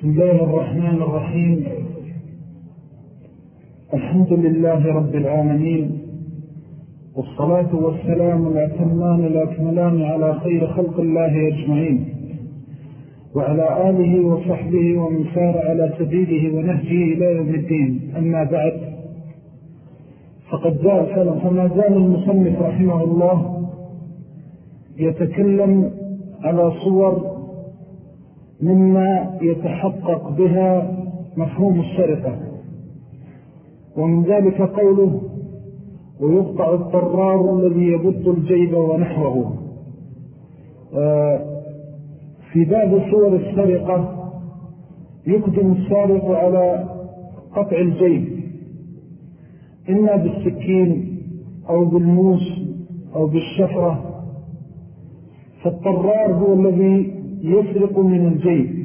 بسم الله الرحمن الرحيم. الحمد لله رب العالمين والصلاة والسلام الأتمان الأكملان على خير خلق الله أجمعين وعلى آله وصحبه ومن سار على سبيله ونهجه إلى يوم الدين. أما بعد فقد جاء فما زال المصنف رحمه الله يتكلم على صور مما يتحقق بها مفهوم السرقة ومن ذلك قوله ويقطع الطرار الذي يبط الجيب ونحوه. آه، في باب صور السرقة يقدم السارق على قطع الجيب. إما بالسكين أو بالموس أو بالشفرة. فالطرار هو الذي يسرق من الجيب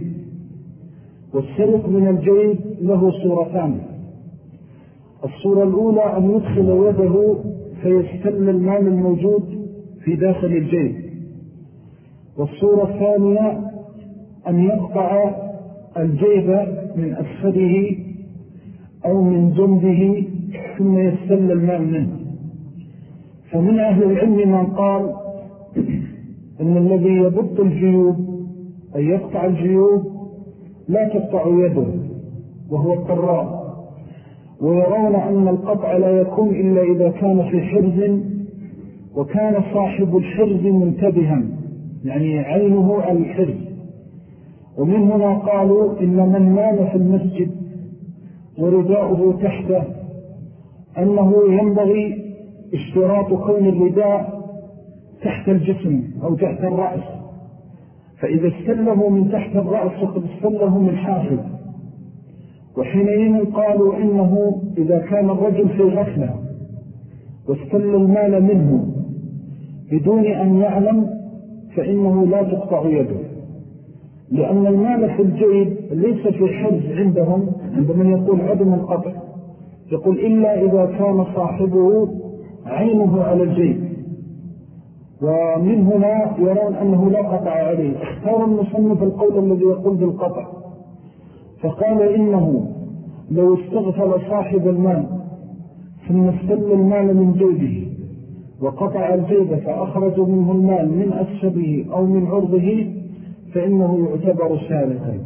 والسرق من الجيب له صورتان الصورة الأولى أن يدخل يده فيستل المال الموجود في داخل الجيب. والصورة الثانية أن يقطع الجيب من أسفله أو من جنبه ثم يستل المال منه. فمن أهل العلم من قال إن الذي يبط الجيوب أن يقطع الجيوب لا تقطع يده وهو الطراء ويرون أن القطع لا يكون إلا إذا كان في حرز وكان صاحب الحرز منتبها يعني عينه على الحرز. ومن هنا قالوا إن من نام في المسجد ورداؤه تحته أنه ينبغي اشتراط كون الرداء تحت الجسم أو تحت الرأس. فإذا استله من تحت الرأس فقد استله من حافظ وحينئذ قالوا إنه إذا كان الرجل في غفلة واستل المال منه بدون أن يعلم فإنه لا تقطع يده. لأن المال في الجيب ليس في حرز عندهم عندما يقول عدم القطع. يقول إلا إذا كان صاحبه عينه على الجيب. ومن هنا يرون أنه لا قطع عليه. اختار المصنف القول الذي يقول بالقطع. فقال إنه لو استغفل صاحب المال ثم استل المال من جيبه وقطع الجيب فأخرج منه المال من أسفله أو من عرضه فإنه يعتبر سارقا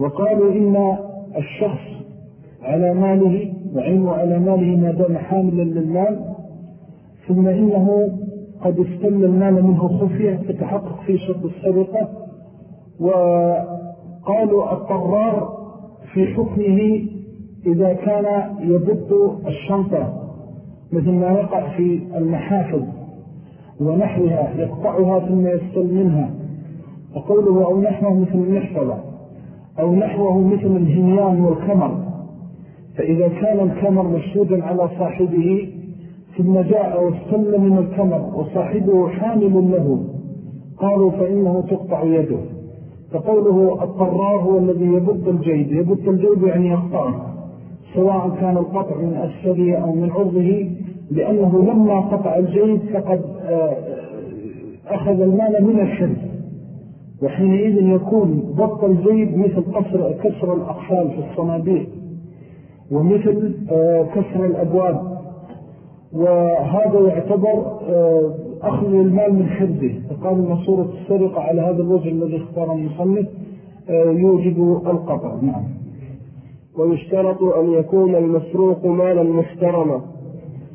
وقالوا إن الشخص على ماله وعينه على ماله ما دام حاملا للمال ثم إنه قد استل المال منه خفية فتحقق في شرط السرقة وقالوا الطرار في حكمه إذا كان يبط الشنطة مثل ما يقع في المحافظ ونحوها يقطعها ثم يستل منها. وقوله أو نحوه مثل المحفظة أو نحوه مثل الهنيان والكمر فإذا كان الكمر مشهودا على صاحبه ثم جاء واستل من الكمر وصاحبه حامل له. قالوا فإنه تقطع يده. فقوله الطرار هو الذي يبط الجيد. يبط الجيد يعني يقطعه. سواء كان القطع من أسفله أو من عرضه لأنه لما قطع الجيد فقد آه، أخذ المال من الشرك وحينئذ يكون ضبط الجيد مثل قصر كسر الأقفال في الصناديق ومثل آه، كسر الأبواب. وهذا يعتبر آه، أخذ المال من حرزه فقال أن صورة السرقة على هذا الوجه الذي اختار المصنف آه، يوجب القطع. نعم. ويشترط أن يكون المسروق مالا محترما.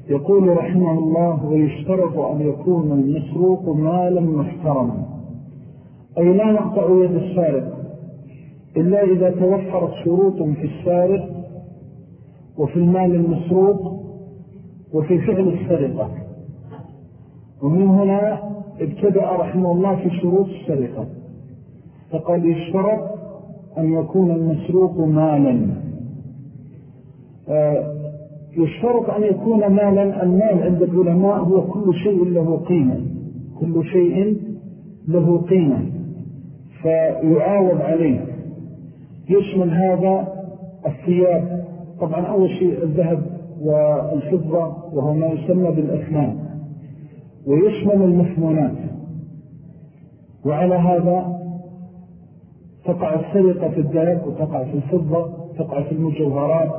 يقول رحمه الله ويشترط أن يكون المسروق مالا محترما. أي لا نقطع يد السارق إلا إذا توفرت شروط في السارق وفي المال المسروق وفي فعل السرقة. ومن هنا ابتدأ رحمه الله في شروط السرقة. فقال يشترط أن يكون المسروق مالا. آه، يشترط أن يكون مالا المال عند العلماء هو كل شيء له قيمة. كل شيء له قيمة. فيعاوض عليه. يشمل هذا الثياب. طبعا أول شيء الذهب. والفضة وهو ما يسمى بالأثمان ويشمل المثمونات وعلى هذا تقع السرقة في الذهب وتقع في الفضة تقع في المجوهرات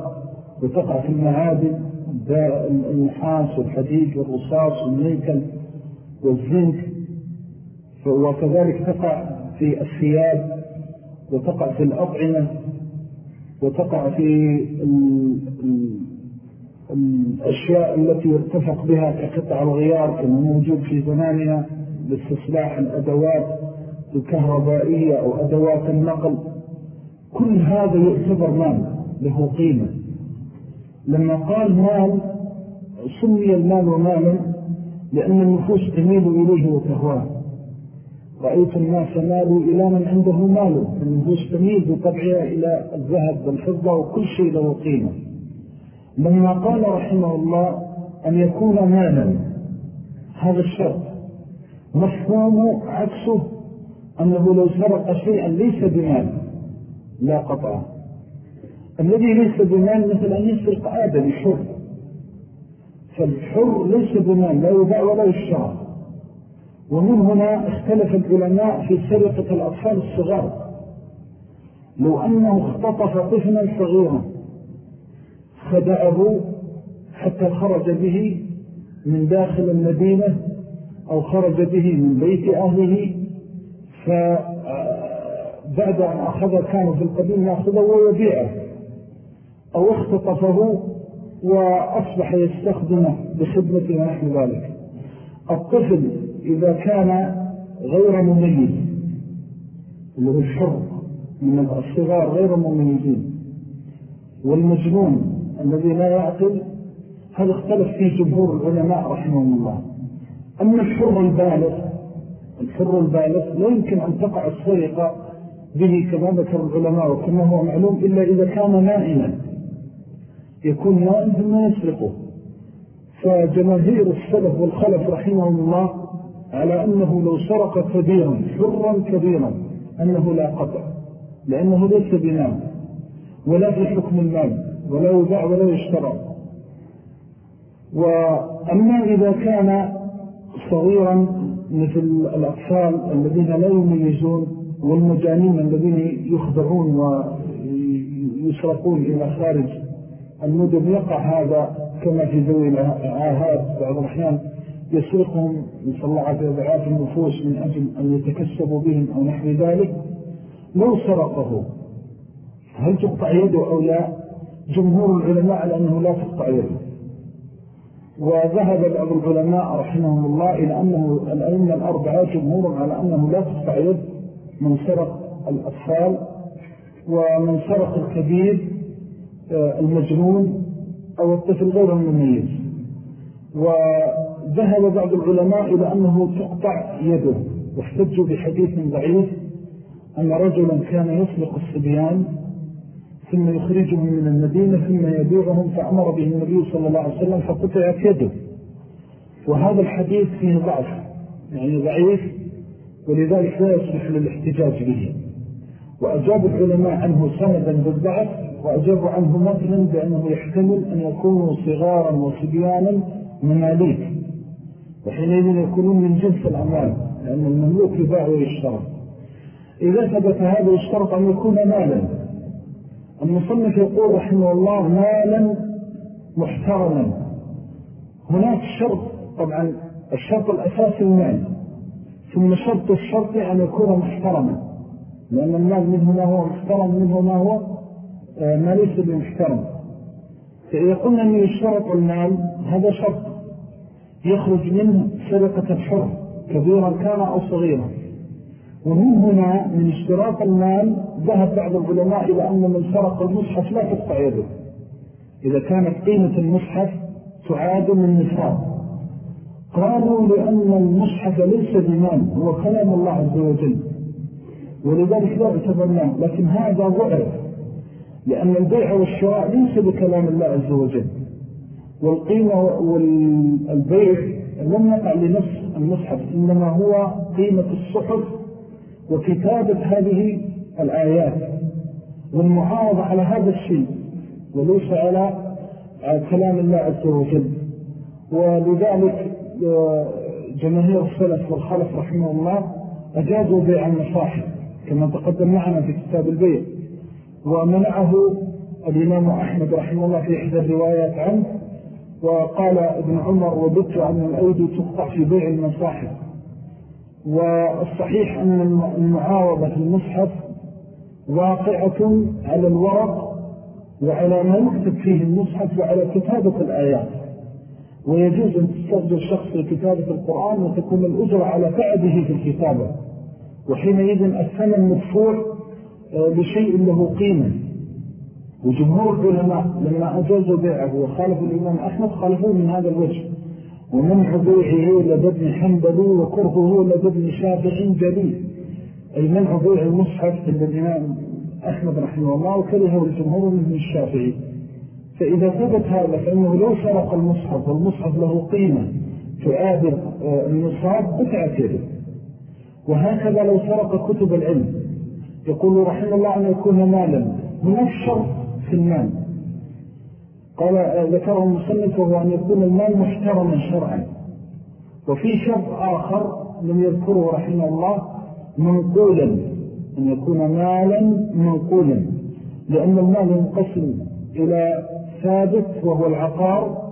وتقع في المعادن النحاس والحديد والرصاص والنيكل والزنك. وكذلك تقع في الثياب وتقع في الأطعمة وتقع في الأشياء التي يرتفق بها كقطع الغيار كما موجود في زمانها لاستصلاح الأدوات الكهربائية أو أدوات النقل. كل هذا يعتبر مال له قيمة. لما قال مال سمي المال مالا لأن النفوس تميل إليه وتهواه. رأيت الناس مالوا إلى من عنده مال النفوس تميل بطبعها إلى الذهب والفضة وكل شيء له قيمة. لما قال رحمه الله أن يكون مالا. هذا الشرط. مفهوم عكسه أنه لو سرق شيئا ليس بمال. لا قطع. الذي ليس بمال مثل أن يسرق آدم حر فالحر ليس بمال لا يباع ولا يشترى. ومن هنا اختلف العلماء في سرقة الأطفال الصغار. لو أنه اختطف طفلا صغيرا خدأه حتى خرج به من داخل المدينة أو خرج به من بيت أهله فبعد أن أخذ كان في القديم يأخذه ويبيعه أو اختطفه وأصبح يستخدمه بخدمة ونحن ذلك. الطفل إذا كان غير مميز اللي هو الحر من الصغار غير مميزين والمجنون الذي لا يعقل هذا اختلف فيه جمهور العلماء رحمهم الله. أما الحر البالغ الحر البالغ لا يمكن أن تقع السرقة به كما ذكر العلماء وكما هو معلوم إلا إذا كان نائما يكون نائم ثم يسرقه. فجماهير السلف والخلف رحمهم الله على أنه لو سرق كبيرا حرا كبيرا أنه لا قطع لأنه ليس بنام ولا في حكم المال. ولا يباع ولا يشترى. وأما إذا كان صغيرا مثل الأطفال الذين لا يميزون والمجانين الذين يخضعون ويسرقون إلى خارج المدن يقع هذا كما في ذوي العاهات بعض الأحيان يسرقهم نسأل الله عز وضعات النفوس من أجل أن يتكسبوا بهم أو نحو ذلك. لو سرقه هل تقطع يده أو لا؟ جمهور العلماء على أنه لا تقطع يده وذهب بعض العلماء رحمهم الله إلى أنه الأئمة الأربعة جمهور على أنه لا تقطع يد من سرق الأطفال ومن سرق الكبير آه، المجنون أو الطفل غير المميز وذهب بعض العلماء إلى أنه تقطع يده واحتجوا بحديث ضعيف أن رجلا كان يسلق الصبيان ثم يخرجهم من المدينة ثم يبيعهم. فأمر به النبي صلى الله عليه وسلم فقطعت يده. وهذا الحديث فيه ضعف يعني ضعيف ولذلك لا يصلح للاحتجاج به. وأجاب العلماء عنه سندا بالضعف وأجابوا عنه مثلا بأنه يحتمل أن يكونوا صغارا وصبيانا مماليك وحينئذ يكونون من جنس الأموال لأن المملوك يباع ويشترط إذا ثبت هذا يشترط أن يكون مالا. المصنف يقول رحمه الله مالا محترما. هناك شرط طبعا الشرط الأساسي المال. ثم شرط الشرط أن يكون محترما. لأن المال منه ما هو محترم منه ما هو آه، ما ليس بمحترم. فإذا قلنا أن يشترط المال هذا شرط. يخرج منه سرقة الحر كبيرا كان أو صغيرا. ومن هنا من اشتراط المال ذهب بعض العلماء إلى أن من سرق المصحف لا تقطع يده. إذا كانت قيمة المصحف تعاد من نصاب قالوا لأن المصحف ليس بمال هو كلام الله عز وجل. ولذلك لا يعتبر مال لكن هذا ضعف. لأن البيع والشراء ليس بكلام الله عز وجل. والقيمة والبيع لم يقع لنفس المصحف إنما هو قيمة الصحف وكتابة هذه الآيات. والمعارضة على هذا الشيء وليس على كلام الله عز وجل. ولذلك آه، جماهير السلف والخلف رحمه الله أجازوا بيع المصاحب كما تقدم معنا في كتاب البيع. ومنعه الإمام أحمد رحمه الله في إحدى الروايات عنه وقال ابن عمر وبدت أن الأيدي تقطع في بيع المصاحف. والصحيح أن المعاوضة في المصحف واقعة على الورق وعلى ما يكتب فيه المصحف وعلى كتابة الآيات. ويجوز أن تستخدم شخص في كتابة القرآن وتكون الأجرة على تعبه في الكتابة. وحينئذ الثمن مدفوع آه، له قيمة. وجمهور العلماء لما أجازوا بيعه وخالفوا الإمام أحمد خالفوه من هذا الوجه. ومنع بيعه لدى ابن حنبلي وكرهه لدى ابن شافع جليل. أي منع بيع المصحف عند الإمام أحمد رحمه الله وكرهه الجمهور من الشافعي. فإذا ثبت هذا فإنه لو سرق المصحف والمصحف له قيمة تعادل آه، النصاب بتعتره وهكذا لو سرق كتب العلم. يقول رحمه الله أن يكون مالا من الشرط في المال. قال آه، ذكره المصنف وهو أن يكون المال محترما شرعا. وفي شرط آخر لم يذكره رحمه الله منقولا أن يكون مالا منقولا لأن المال ينقسم إلى ثابت وهو العقار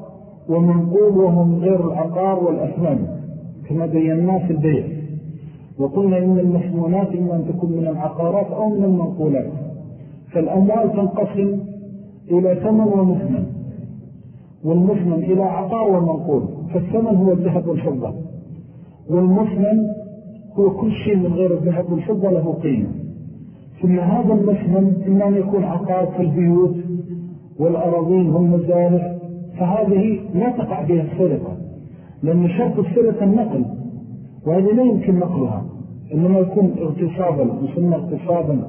ومنقول وهو من غير العقار والأثمان كما بيناه في البيع. وقلنا إن المحمونات إما أن تكون من العقارات أو من المنقولات. فالأموال تنقسم إلى ثمن ومثمن والمثمن إلى عقار ومنقول فالثمن هو الذهب والفضة. والمثمن هو كل شيء من غير الذهب والفضة له قيمة. ثم هذا المثمن إما أن يكون عقار كالبيوت والأراضين والمزارع فهذه لا تقع بها السرقة لأن شرط السرقة النقل وهذه لا يمكن نقلها إنما يكون اغتصابا يسمى اغتصابا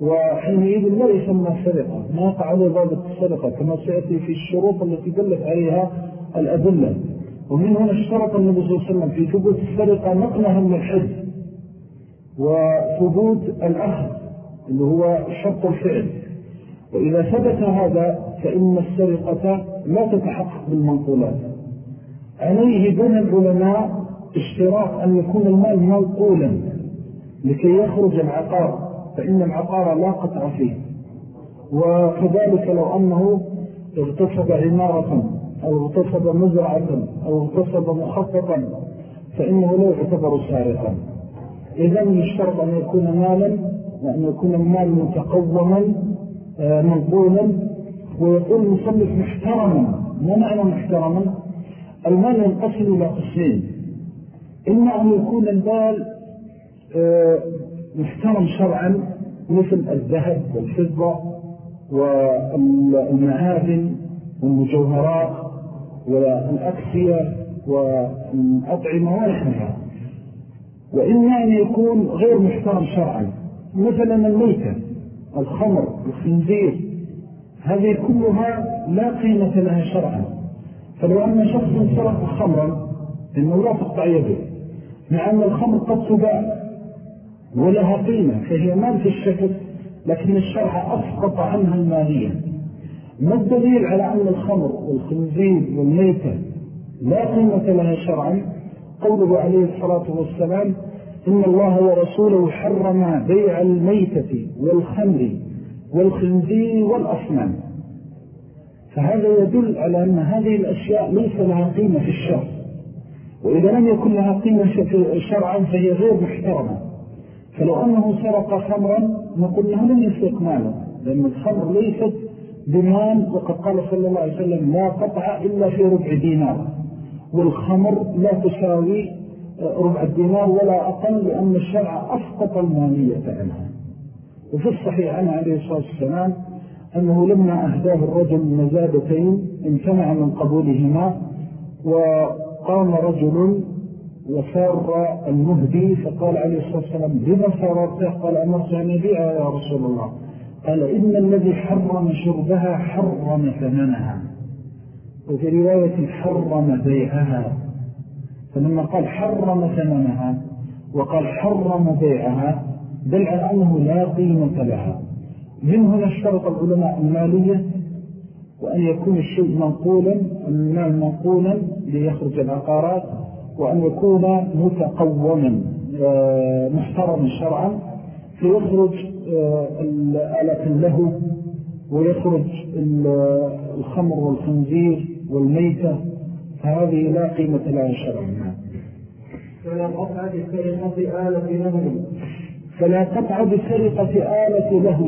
وحينئذ لا يسمى سرقة ما يقع عليه ضابط السرقة كما سيأتي في الشروط التي دلت عليها الأدلة. ومن هنا اشترط النبي صلى الله عليه وسلم في ثبوت السرقة نقلها من الحج وثبوت الأخذ اللي هو شرط الفعل. وإذا ثبت هذا فإن السرقة لا تتحقق بالمنقولات. عليه بين العلماء اشتراط أن يكون المال منقولا لكي يخرج العقار فإن العقار لا قطع فيه. وكذلك لو أنه اغتصب عمارة أو اغتصب مزرعة أو اغتصب مخططا فإنه لا يعتبر سارقا. إذا يشترط أن يكون مالا وأن يكون المال متقوما آه، منقولا ويقول المصنف محترما. ما معنى محترما؟ المال ينقسم إلى قسمين. إما أن يكون المال آه، محترم شرعا مثل الذهب والفضة والمعادن والمجوهرات. والأكسية والأطعمة ونحنها وإما أن يكون غير محترم شرعا. مثلا الميتة الخمر الخنزير هذه كلها لا قيمة لها شرعا. فلو أن شخص سرق خمرا إنه لا تقطع يده. مع أن الخمر قد تباع ولها قيمة فهي مال في الشكل لكن الشرع أسقط عنها المالية. ما الدليل على أن الخمر والخنزير والميتة لا قيمة لها شرعا؟ قوله عليه الصلاة والسلام إن الله ورسوله حرم بيع الميتة والخمر والخنزير والأصنام. فهذا يدل على أن هذه الأشياء ليس لها قيمة في الشرع. وإذا لم يكن لها قيمة شرعا فهي غير محترمة. فلو أنه سرق خمرا نقول له لم يسرق مالا لأن الخمر ليست بمال وقد قال صلى الله عليه وسلم لا قطع إلا في ربع دينار. والخمر لا تساوي ربع الدينار ولا أقل لأن الشرع أسقط المالية عنها. وفي الصحيح عنه عليه الصلاة والسلام أنه لما أهداه الرجل مزادتين امتنع من قبولهما وقام رجل وسار المهدي فقال عليه الصلاة والسلام لما سارته قال أمرت أن يبيعها يا رسول الله. قال إن الذي حرم شربها حرم ثمنها. وفي رواية حرم بيعها. فلما قال حرم ثمنها وقال حرم بيعها على أنه لا قيمة لها. من هنا اشترط العلماء المالية وأن يكون الشيء منقولا المال منقولا ليخرج العقارات وأن يكون متقوما آه، محترما شرعا فيخرج الآلة له ويخرج الخمر والخنزير والميتة. فهذه لا قيمة لها شرعا فلا قطع بسرقة آلة لهو فلا قطع بسرقة آلة لهو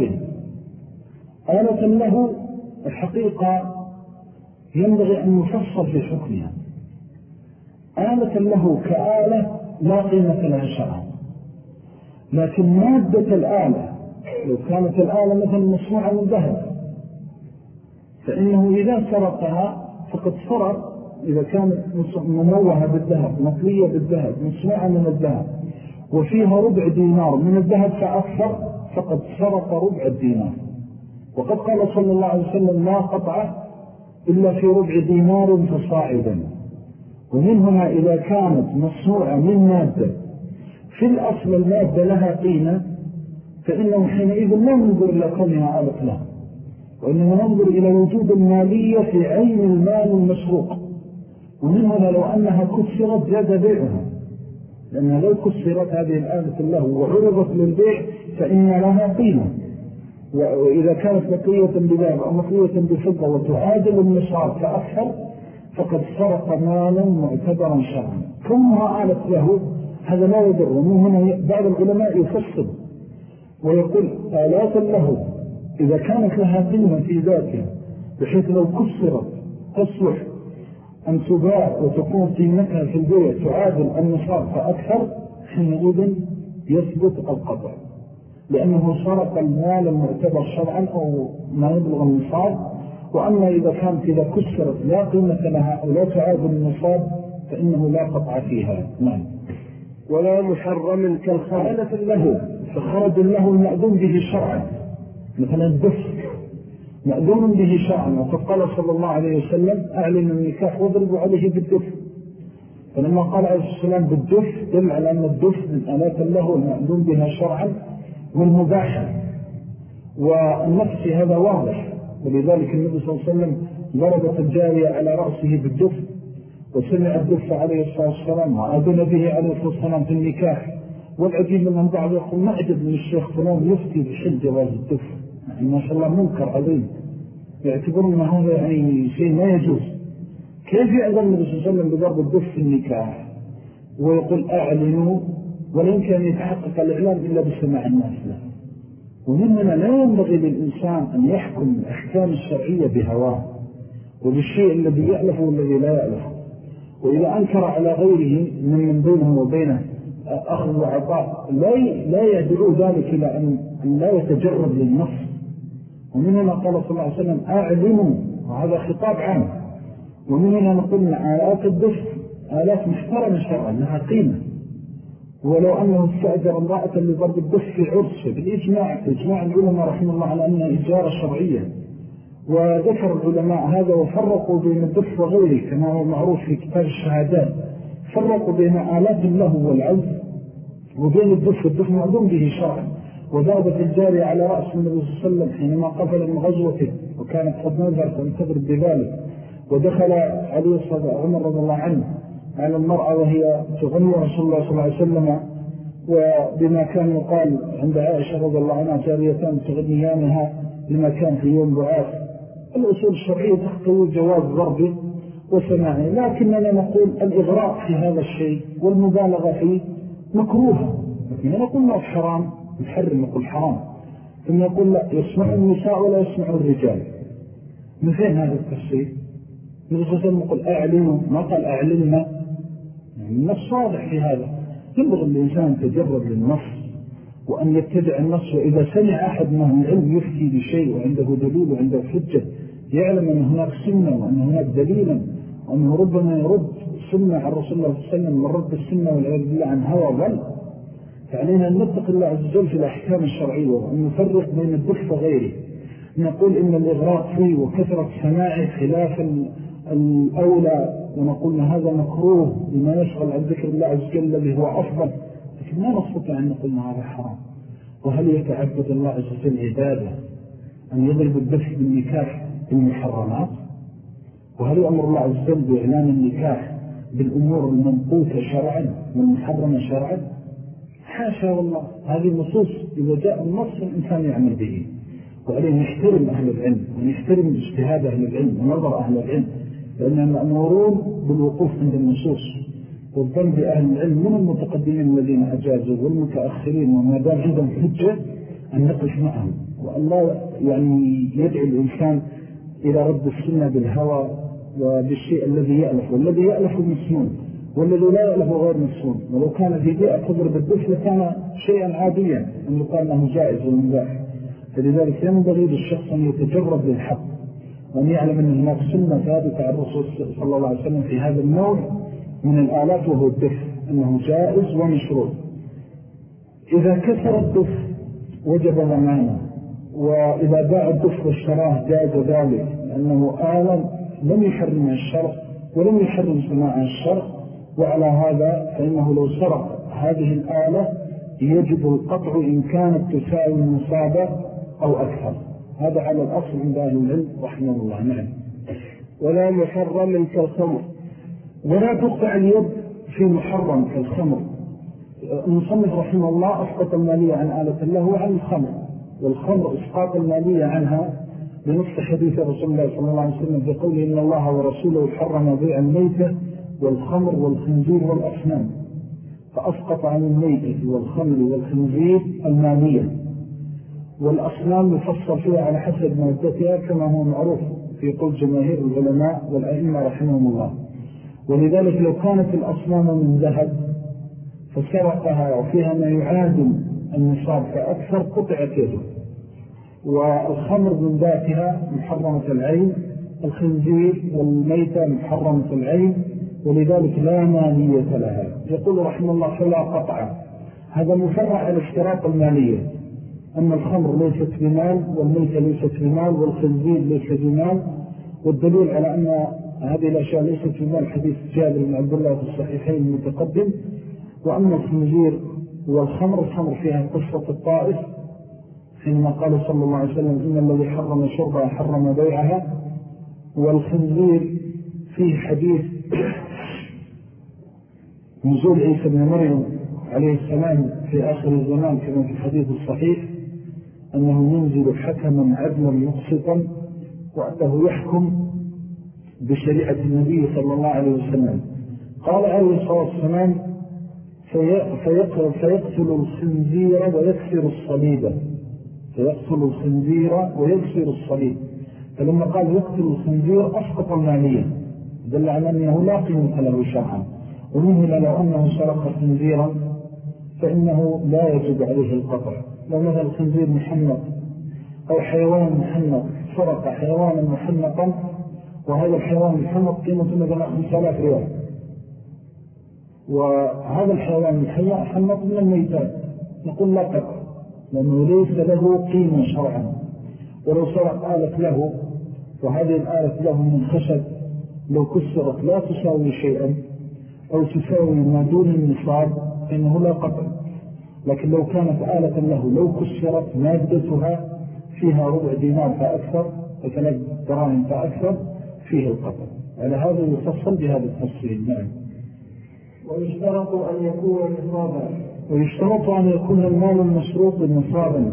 آلة له الحقيقة ينبغي أن يفصل في حكمها. آلة له كآلة لا قيمة لها شرعا لكن مادة الآلة لو كانت الآلة مثلا مصنوعة من ذهب فإنه إذا سرقها فقد سرق إذا كانت مموهة بالذهب مطلية بالذهب مصنوعة من الذهب وفيها ربع دينار من الذهب فأكثر فقد سرق ربع الدينار. وقد قال صلى الله عليه وسلم لا قطع إلا في ربع دينار فصاعدا. ومن هنا إذا كانت مصنوعة من مادة في الأصل المادة لها قيمة فإنه حينئذ لا ننظر إلى كونها آلة له وإنما ننظر إلى وجود المالية في عين المال المسروق ومن هنا لو أنها كسرت جاد بيعها. لأنها لو كسرت هذه الآلة له وعرضت للبيع فإن لها قيمة. وإذا كانت مقية بذلك أو مقية بفضة وتعادل النصاب فأكثر فقد سرق مالا معتبرا شرعا. كونها آلة له هذا لا يضر. ومن هنا بعض العلماء يفصل ويقول آلات له إذا كانت لها قيمة في ذاتها بحيث لو كسرت تصلح أن تباع وتكون قيمتها في البيع تعادل النصاب فأكثر حينئذ يثبت القطع. لأنه سرق المال المعتبر شرعا أو ما يبلغ النصاب وأما إذا كانت إذا كسرت لا قيمة لها أو لا تعادل النصاب فإنه لا قطع فيها. نعم. ولا محرم كالخالة له فخرج له المأذون به شرعا. مثلا الدف مأذون به شرعا. وقد قال صلى الله عليه وسلم أعلن النكاح واضربوا عليه بالدف فلما قال عليه السلام بالدف دل على أن الدف من آلات له المأذون بها شرعا والمباحة. والنفس هذا واضح. ولذلك النبي صلى الله عليه وسلم ضربت الجارية على رأسه بالدف وسمع الدف عليه الصلاة والسلام وأذن به عليه الصلاة والسلام في النكاح. والعجيب من بعض يقول ما عجب من الشيخ فلان يفتي بحل جواز الدف يعني ما شاء الله منكر عظيم. يعتبرون أن هذا يعني شيء ما يجوز. كيف يأذن النبي صلى الله عليه وسلم بضرب الدف في النكاح؟ ويقول أعلنوا ولا يمكن أن يتحقق الإعلان إلا بسماع الناس له. ومننا لا ينبغي للإنسان أن يحكم الأحكام الشرعية بهواه وبالشيء الذي يألفه والذي لا يألفه. وإذا أنكر على غيره من من بينه وبينه أخذ وعطاء لا لا يدعو ذلك إلى أن لا يتجرد للنص. ومن هنا قال صلى الله عليه وسلم أعلموا. وهذا خطاب عام. ومن هنا نقول أن آلات الدفع آلات محترمة شرعا لها قيمة. ولو أنه استأجر امرأة لضرب الدف في عرس بالإجماع إجماع العلماء رحمه الله على أنها إجارة شرعية. وذكر العلماء هذا وفرقوا بين الدف وغيره كما هو معروف في كتاب الشهادات. فرقوا بين آلات الله والعز. وبين الدف الدف معدوم به شرعا وذابت الجارية على رأس النبي صلى الله عليه وسلم حينما قفل من غزوته وكانت قد نظرت أن بذلك. ودخل عليه الصلاة عمر رضي الله عنه على المرأة وهي تغني رسول الله صلى الله عليه وسلم وبما كان يقال عند عائشة رضي الله عنها جاريتان تغنيانها لما كان في يوم بعاث الأصول الشرعية تقتوي جواز ضربه وسماعه لكننا نقول الإغراء في هذا الشيء والمبالغة فيه مكروه. لكن نقول ما حرام نحرم نقول حرام. ثم يقول لا يسمع النساء ولا يسمع الرجال. من فين هذا التفسير؟ من صلى يقول أعلنوا ما قال أعلننا النص واضح في هذا. ينبغي الإنسان تجرب للنص وأن يتبع النص. وإذا سمع أحد من العلم يفتي بشيء وعنده دليل وعنده حجة يعلم أن هناك سنة وأن هناك دليلا وأنه ربما يرد. سنة عن رسول الله صلى الله عليه وسلم من رد السنة والعياذ بالله عن هوى ظل فعلينا أن نتق الله عز وجل في الأحكام الشرعية وأن نفرق بين الدف وغيره. نقول إن الإغراق فيه وكثرة سماعه خلاف الأولى ونقول هذا مكروه لما يشغل عن ذكر الله عز وجل الذي هو أفضل. لكن ما نستطيع أن نقول هذا حرام. وهل يتعبد الله عز وجل عبادة؟ أن يضرب الدفع بالنكاح بالمحرمات وهل يأمر الله عز وجل بإعلان النكاح بالأمور المنقوطة شرعا والمحرمة شرعا. حاشا والله هذه النصوص إذا جاء النص الإنسان يعمل به. وعليه نحترم أهل العلم ونحترم اجتهاد أهل العلم ونظر أهل العلم لأنهم مأمورون بالوقوف عند النصوص. والظن بأهل العلم من المتقدمين الذين أجازوا والمتأخرين وما دام عندهم حجة أن نقف معهم. والله يعني يدعو الإنسان إلى رد السنة بالهوى وبالشيء الذي يألف والذي يألف مسنون والذي لا يألف غير مسنون. ولو كان في بيئة تضرب الدف لكان شيئا عاديا أن يقال أنه جائز ومباح. فلذلك ينبغي للشخص أن يتجرب للحق وأن يعلم أن هناك سنة ثابتة عن الرسول صلى الله عليه وسلم في هذا النوع من الآلات وهو الدف أنه جائز ومشروع. إذا كثر الدف وجب ضمانه وإذا باع الدف والشراه جاز ذلك لأنه آلة لم يحرم الشرع ولم يحرم سماع الشرع وعلى هذا فإنه لو سرق هذه الآلة يجب القطع إن كانت تساوي المصابة أو أكثر. هذا على الأصل عند أهل العلم رحمه الله. نعم. ولا محرم كالخمر ولا تقطع اليد في محرم كالخمر المصنف رحمه الله أسقط المالية عن آلة الله وعن الخمر والخمر إسقاط المالية عنها بنص حديث رسول الله صلى الله عليه وسلم في قوله إن الله ورسوله حرم بيع الميتة والخمر والخنزير والأصنام فأسقط عن الميتة والخمر والخنزير المالية والأصنام يفصل فيها على حسب مادتها كما هو معروف في قول جماهير العلماء والأئمة رحمهم الله. ولذلك لو كانت الأصنام من ذهب فسرقها وفيها ما يعادل النصاب فأكثر قطع كذب والخمر من ذاتها محرمة العين الخنزير والميتة محرمة العين ولذلك لا مالية لها. يقول رحمه الله فلا قطع. هذا مفرع على اشتراط المالية. أن الخمر ليست بمال والميتة ليست بمال والخنزير ليس بمال. والدليل على أن هذه الأشياء ليست بمال حديث جابر بن عبد الله في الصحيحين المتقدم وأما الخنزير والخمر الخمر فيها قصة الطائف حينما قال صلى الله عليه وسلم إن الذي حرم شربها حرم بيعها. والخنزير فيه حديث نزول عيسى بن مريم عليه السلام في آخر الزمان كما في الحديث الصحيح أنه ينزل حكما عدلا مقسطا وأنه يحكم بشريعة النبي صلى الله عليه وسلم. قال عليه الصلاة والسلام فيقتل الخنزير ويكسر الصليب. فيقتل الخنزير ويكسر الصليب. فلما قال يقتل الخنزير أسقط المالية دل على أنه لا قيمة له شرعا. ومنه لو أنه سرق خنزيرا فإنه لا يجب عليه القطع. لو مثل الخنزير محنط أو حيوان محنط سرق حيوانا محنطا وهذا الحيوان محنط قيمة مثلا 5000 ريال. وهذا الحيوان محنط من الميتات. نقول لا قطع لأنه ليس له قيمة شرعا. ولو سرق آلة له وهذه الآلة له من خشب لو كسرت لا تساوي شيئا أو تساوي ما دون النصاب فإنه لا قطع. لكن لو كانت آلة له لو كسرت مادتها فيها ربع دينار فأكثر وثلاث دراهم فأكثر فيه القطع. على هذا يفصل بهذا التفصيل. نعم. ويشترط أن يكون نصابا. ويشترط أن يكون المال المشروط نصابا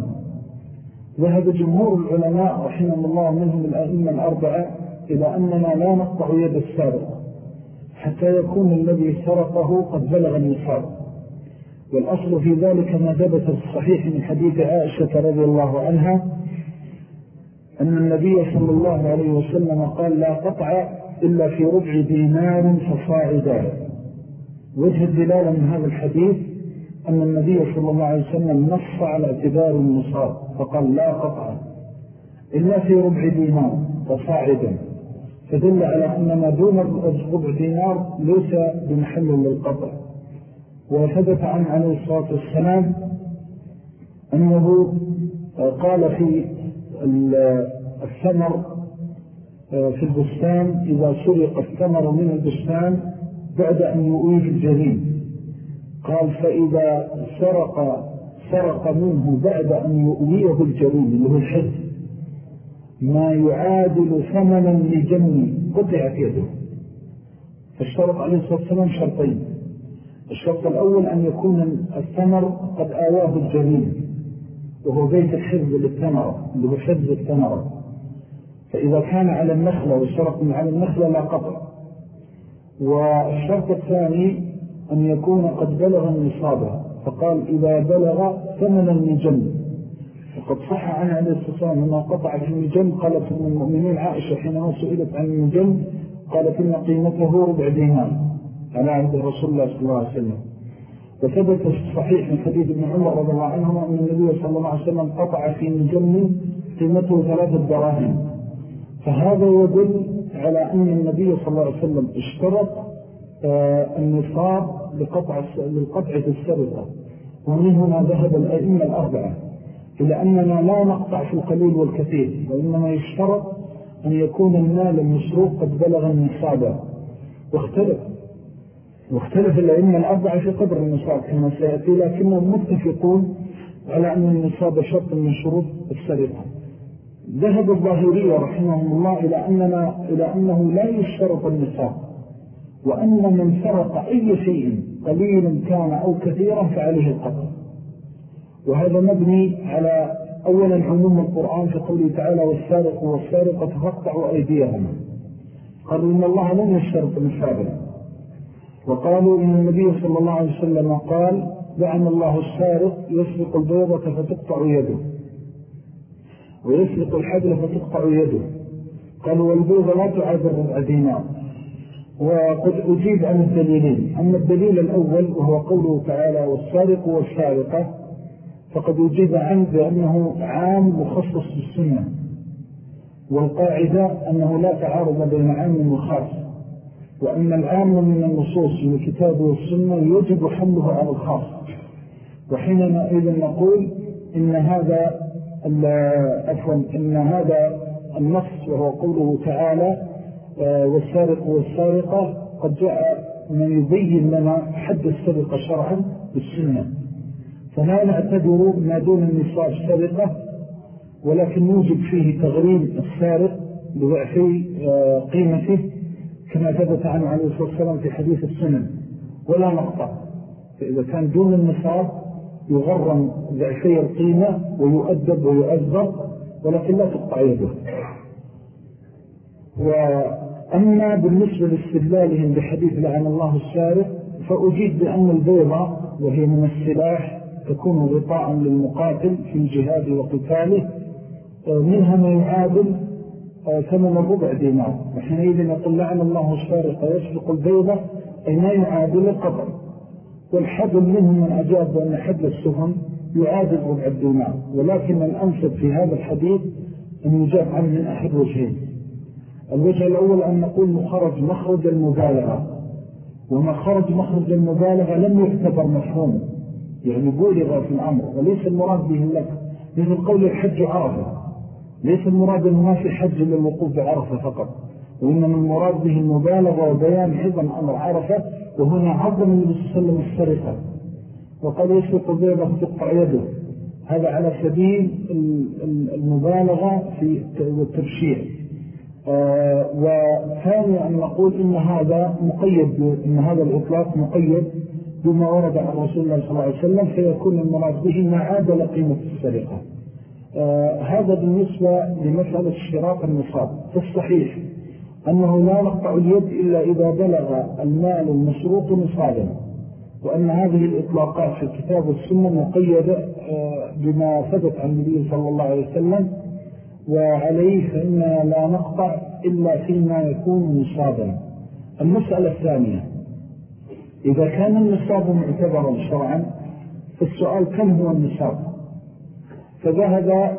ذهب جمهور العلماء رحمه الله منهم الأئمة الأربعة إلى أننا لا نقطع يد السارق حتى يكون الذي سرقه قد بلغ النصاب والأصل في ذلك ما ثبت في الصحيح من حديث عائشة رضي الله عنها أن النبي صلى الله عليه وسلم قال لا قطع إلا في ربع دينار فصاعدا. وجه الدلالة من هذا الحديث أن النبي صلى الله عليه وسلم نص على اعتبار النصاب فقال لا قطع إلا في ربع دينار فصاعدا. فدل على أن ما دون ربع دينار ليس بمحل للقطع. وثبت عن عليه الصلاة والسلام أنه قال في الثمر في البستان إذا سرق الثمر من البستان بعد أن يؤيه الجريم قال فإذا سرق سرق منه بعد أن يؤويه الجريم هو الحد. ما يعادل ثمنا لجني قطعت يده. فاشترط عليه الصلاة والسلام شرطين. الشرط الأول أن يكون الثمر قد آواه الجليل وهو بيت الحفظ للثمرة اللي هو حفظ فإذا كان على النخلة وشرط من على النخلة لا قطع. والشرط الثاني أن يكون قد بلغ النصابة فقال إذا بلغ ثمن المجن وقد صح عنه عليه الصلاة أنه قطع في المجن قالت من المؤمنين عائشة حينما سئلت عن المجن قالت إن قيمته ربع دينار. على عهد رسول الله صلى الله عليه وسلم. وثبت في الصحيح من حديث ابن عمر رضي الله عنه أن النبي صلى الله عليه وسلم قطع في مجن قيمته ثلاثة دراهم. فهذا يدل على أن النبي صلى الله عليه وسلم اشترط النصاب لقطع للقطع في السرقة. ومن هنا ذهب الأئمة الأربعة إلى أننا لا نقطع في القليل والكثير وإنما يشترط أن يكون المال المشروق قد بلغ النصاب. واختلف واختلف الأئمة الأربعة في قدر النصاب كما سيأتي لكنهم متفقون على أن النصاب شرط من شروط السرقة. ذهب الظاهرية رحمهم الله إلى, أننا إلى أنه لا يشترط النصاب. وأن من سرق أي شيء قليل كان أو كثيرا فعليه القتل. وهذا مبني على أولا عموم القرآن في قوله تعالى والسارق والسارقة فقطعوا أيديهم قالوا إن الله لم يشترط النصابا وقالوا إن النبي صلى الله عليه وسلم قال لعن الله السارق يسرق البيضة فتقطع يده. ويسرق الحبل فتقطع يده. قالوا والبيضة لا تعادل ربع دينار وقد أجيب عن الدليلين. أما الدليل الأول وهو قوله تعالى والسارق والسارقة فقد أجيب عنه بأنه عام مخصص بالسنة والقاعدة أنه لا تعارض بين عام وخاص وأن العام من النصوص من الكتاب والسنة يجب حمله على الخاص. وحينما إذن نقول إن هذا أفوا إن هذا النص وهو قوله تعالى والسارق والسارقة قد جاء من يبين لنا حد السرقة شرعا بالسنة. فلا نعتبر ما دون النصاب سرقة ولكن نوجد فيه تغريم السارق بضعف آه، قيمته كما ثبت عنه عليه الصلاة والسلام في حديث السنن. ولا نقطع فإذا كان دون النصاب يغرم ضعفي القيمة ويؤدب ويؤذر ولكن لا تقطع يده. وأما بالنسبة لاستدلالهم بحديث لعن الله السارق فأجيب بأن البيضة وهي من السلاح تكون غطاء للمقاتل في الجهاد وقتاله منها ما يعادل ثمن الربع دينار. وحينئذ يقول لعن الله السارق ويسرق البيضة أي ما يعادل القطر والحبل منهم من أجاب بأن حبل السفن يعادل ربع الدينار. ولكن الأنسب في هذا الحديث أن يجاب عنه من أحد وجهين. الوجه الأول أن نقول مخرج مخرج المبالغة. وما خرج مخرج المبالغة لم يعتبر مفهوم. يعني بولغ في الأمر وليس المراد به لك مثل قول الحج عرفة. ليس المراد أنه ما في حج للوقوف بعرفة فقط. وإنما المراد به المبالغة وبيان حظا أمر عرفة. وهنا عظم النبي صلى الله عليه وسلم السرقة. وقال يسرق البيضة تقطع يده. هذا على سبيل المبالغة في التبشير آه، وثاني أن نقول إن هذا مقيد إن هذا الإطلاق مقيد بما ورد عن رسول الله صلى الله عليه وسلم فيكون المراد به ما عادل قيمة السرقة. آه، هذا بالنسبة لمسألة اشتراط النصاب في الصحيح أنه لا نقطع اليد إلا إذا بلغ المال المسروق نصابا وأن هذه الإطلاقات في الكتاب والسنة مقيدة آه، بما ثبت عن النبي صلى الله عليه وسلم وعليه فإننا لا نقطع إلا فيما يكون نصابا. المسألة الثانية إذا كان النصاب معتبرا شرعا فالسؤال كم هو النصاب؟ فذهب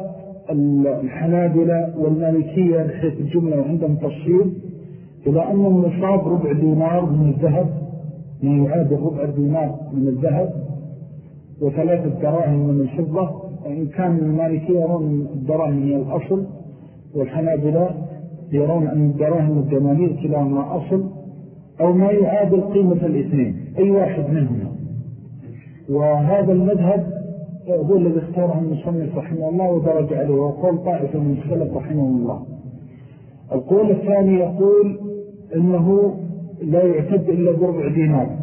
الحنابلة والمالكية بحيث الجملة وعندهم تفصيل إلى أن النصاب ربع دينار من الذهب من يعادل ربع دينار من الذهب وثلاثة دراهم من الفضة وإن كان المالكية يرون الدراهم هي الأصل والحنابلة يرون أن الدراهم والدمانير كلاهما أصل أو ما يعادل قيمة الاثنين أي واحد منهما. وهذا المذهب هو الذي اختاره المصنف رحمه الله ودرج عليه وقول طائفة من السلف رحمه الله. القول الثاني يقول إنه لا يعتد إلا بربع دينار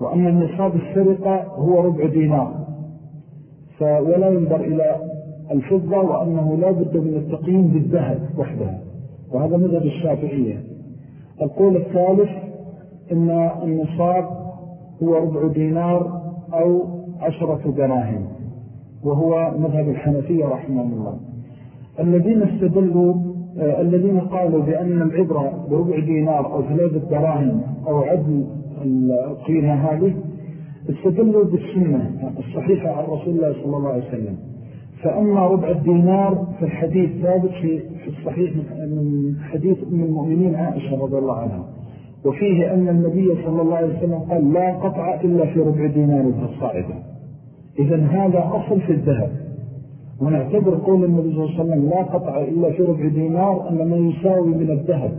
وأن النصاب السرقة هو ربع دينار. ولا ينظر إلى الفضة وأنه لا بد من التقييم بالذهب وحدها وهذا مذهب الشافعية. القول الثالث أن النصاب هو ربع دينار أو عشرة دراهم وهو مذهب الحنفية رحمه الله. الذين استدلوا آه الذين قالوا بأن العبرة بربع دينار أو ثلاثة دراهم أو عدل القيمة هذه استدلوا بالسنة الصحيحة عن رسول الله صلى الله عليه وسلم. فأما ربع الدينار في الحديث ثابت في الصحيح من حديث أم المؤمنين عائشة رضي الله عنها. وفيه أن النبي صلى الله عليه وسلم قال لا قطع إلا في ربع دينار الصاعدة إذن هذا أصل في الذهب. ونعتبر قول النبي صلى الله عليه وسلم لا قطع إلا في ربع دينار أن ما يساوي من الذهب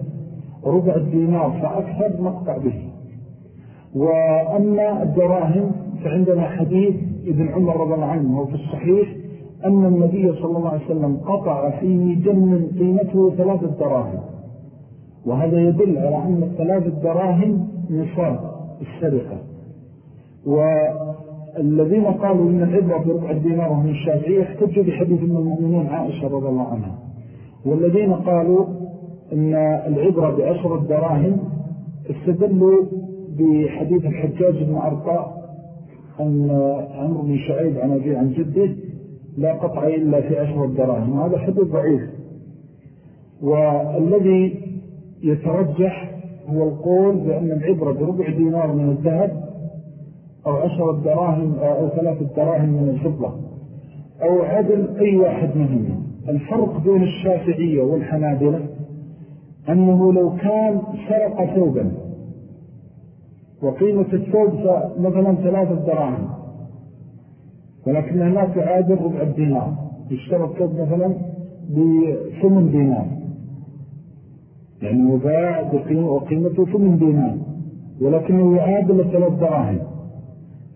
ربع الدينار فأكثر نقطع به. وأما الدراهم فعندنا حديث ابن عمر رضي الله عنه وفي الصحيح أن النبي صلى الله عليه وسلم قطع في جن قيمته ثلاثة دراهم وهذا يدل على أن الثلاثة دراهم نصاب السرقة. والذين قالوا إن العبرة بربع الدينار وهم الشافعية احتجوا بحديث من المؤمنين عائشة رضي الله عنها. والذين قالوا إن العبرة بعشر الدراهم استدلوا بحديث الحجاج بن أرطاء أن عمر بن شعيب عن أبي عن جده لا قطع إلا في عشر الدراهم. وهذا حديث ضعيف. والذي يترجح هو القول بأن العبرة بربع دينار من الذهب أو عشر الدراهم أو ثلاث الدراهم من الفضة أو عدل أي واحد منهم. الفرق بين الشافعية والحنابلة أنه لو كان سرق ثوبا وقيمة الثوب مثلا ثلاثة دراهم. ولكنها لا تعادل ربع الدينار. يشترى الثوب مثلا بثمن دينار. يعني مباع وقيمته ثمن دينار. ولكنه يعادل ثلاث دراهم.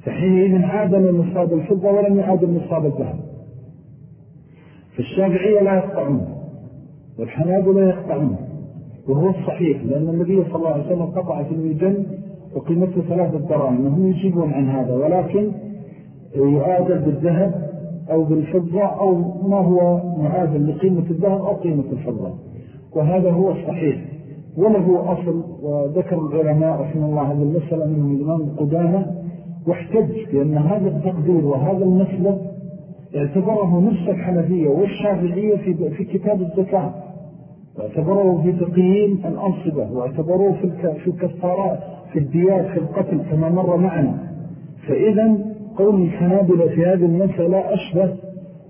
فحينئذ عادل نصاب الفضة ولم يعادل نصاب الذهب. فالشافعية لا يقطعون. والحناب لا يقطعون. وهو الصحيح. لأن النبي صلى الله عليه وسلم قطع في الميجن وقيمته ثلاثة دراهم هم يجيبون عن هذا ولكن يعادل بالذهب أو بالفضة أو ما هو معادل لقيمة الذهب أو قيمة الفضة. وهذا هو الصحيح. وله أصل وذكر العلماء رحمه الله هذا المسألة منهم الإمام القدامى واحتج بأن هذا التقدير وهذا المسلك اعتبره نفس الحنفية والشافعية في, في كتاب الزكاة. واعتبره في تقييم الأنصبة واعتبروه في الكفارات. في الديات في القتل كما مر معنا. فإذا قول الحنابلة في هذه المسألة أشبه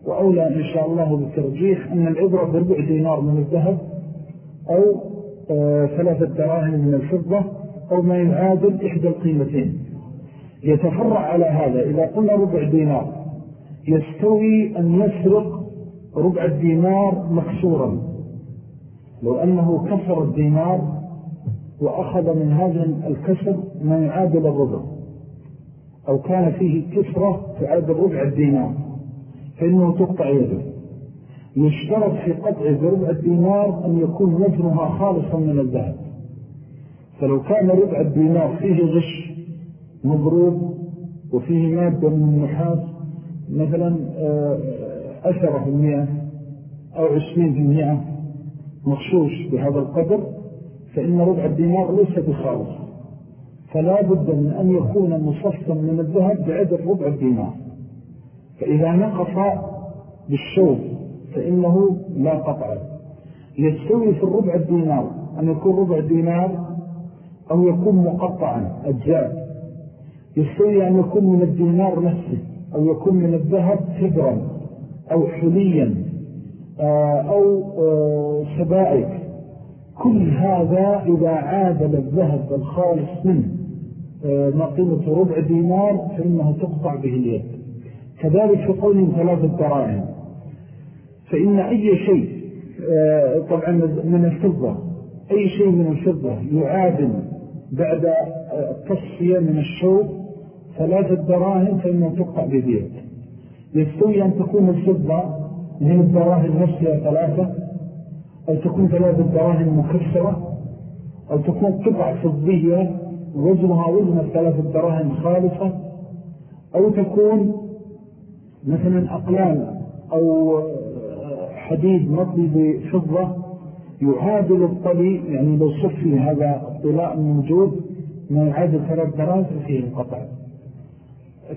وأولى إن شاء الله بالترجيح أن العبرة بربع دينار من الذهب أو آه، ثلاثة دراهم من الفضة أو ما يعادل إحدى القيمتين. يتفرع على هذا إذا قلنا ربع دينار يستوي أن يسرق ربع الدينار مكسورا. لو أنه كسر الدينار وأخذ من هذا الكسر ما يعادل الربع. أو كان فيه كسرة تعادل ربع الدينار. فإنه تقطع يده. يشترط في قطع بربع الدينار أن يكون وزنها خالصا من الذهب. فلو كان ربع الدينار فيه غش مضروب وفيه مادة من النحاس مثلا أشرة آه، في المئة أو عشرين في المئة مخشوش بهذا القدر فإن ربع الدينار ليس بخالص فلا بد من أن يكون مصفا من الذهب بعدد ربع الدينار. فإذا نقص بالشوف فإنه لا قطع. يستوي في الربع الدينار. أن يكون ربع دينار أو يكون مقطعا أجزاء. يستوي أن يكون من الدينار نفسه أو يكون من الذهب فبرا أو حليا آه، أو آه، سبائك. كل هذا إذا عادل الذهب الخالص منه آه، ما ربع دينار فإنه تقطع به اليد. كذلك في قول ثلاثة دراهم. فإن أي شيء طبعا من الفضة أي شيء من الفضة يعادل بعد التصفية من الشوق ثلاثة دراهم فإنها تقطع بذيك يستوي أن تكون الفضة من الدراهم نفسها ثلاثة أو تكون ثلاثة دراهم مكسرة أو تكون قطع فضية وزنها وزن ثلاث الدراهم خالصة أو تكون مثلا أقلام أو حديد مطلي بفضة يعادل الطلي يعني لو صفي هذا الطلاء الموجود ما يعادل ثلاث دراهم فيه القطع.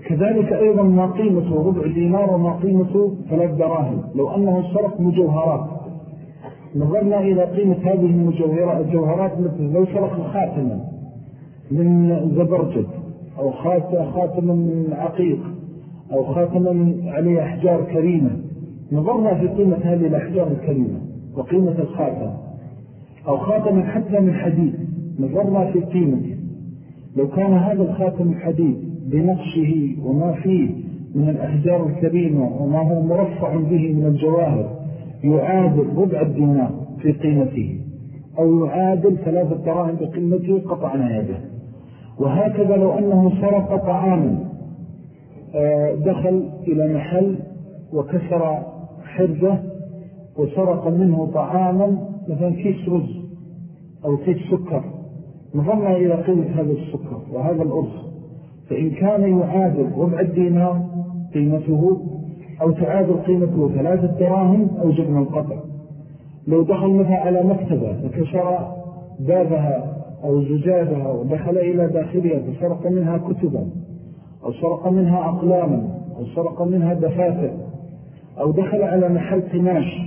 كذلك أيضا ما قيمته ربع دينار وما قيمته ثلاث دراهم. لو أنه سرق مجوهرات. نظرنا إلى قيمة هذه المجوهرات مثل لو سرق خاتما من زبرجد أو خاتما من عقيق أو خاتما عليه أحجار كريمة. نظرنا في قيمة هذه الأحجار الكريمة وقيمة الخاتم. أو خاتما حتى من حديد. نظرنا في قيمته لو كان هذا الخاتم الحديد بنقشه وما فيه من الأحجار الكريمة وما هو مرفع به من الجواهر يعادل ربع الدينار في قيمته أو يعادل ثلاثة دراهم بقيمته قطعنا يده. وهكذا لو أنه سرق طعاما آه، دخل إلى محل وكسر حرزة وسرق منه طعاما مثلا كيس رز أو كيس سكر. نظرنا إلى قيمة هذا السكر وهذا الأرز. فإن كان يعادل ربع الدينار قيمته أو تعادل قيمته ثلاثة دراهم أو جبن القطع. لو دخل مثلا على مكتبة وكسر بابها أو زجاجها ودخل إلى داخلها فسرق منها كتبا أو سرق منها أقلاما أو سرق منها دفاتر أو دخل على محل قماش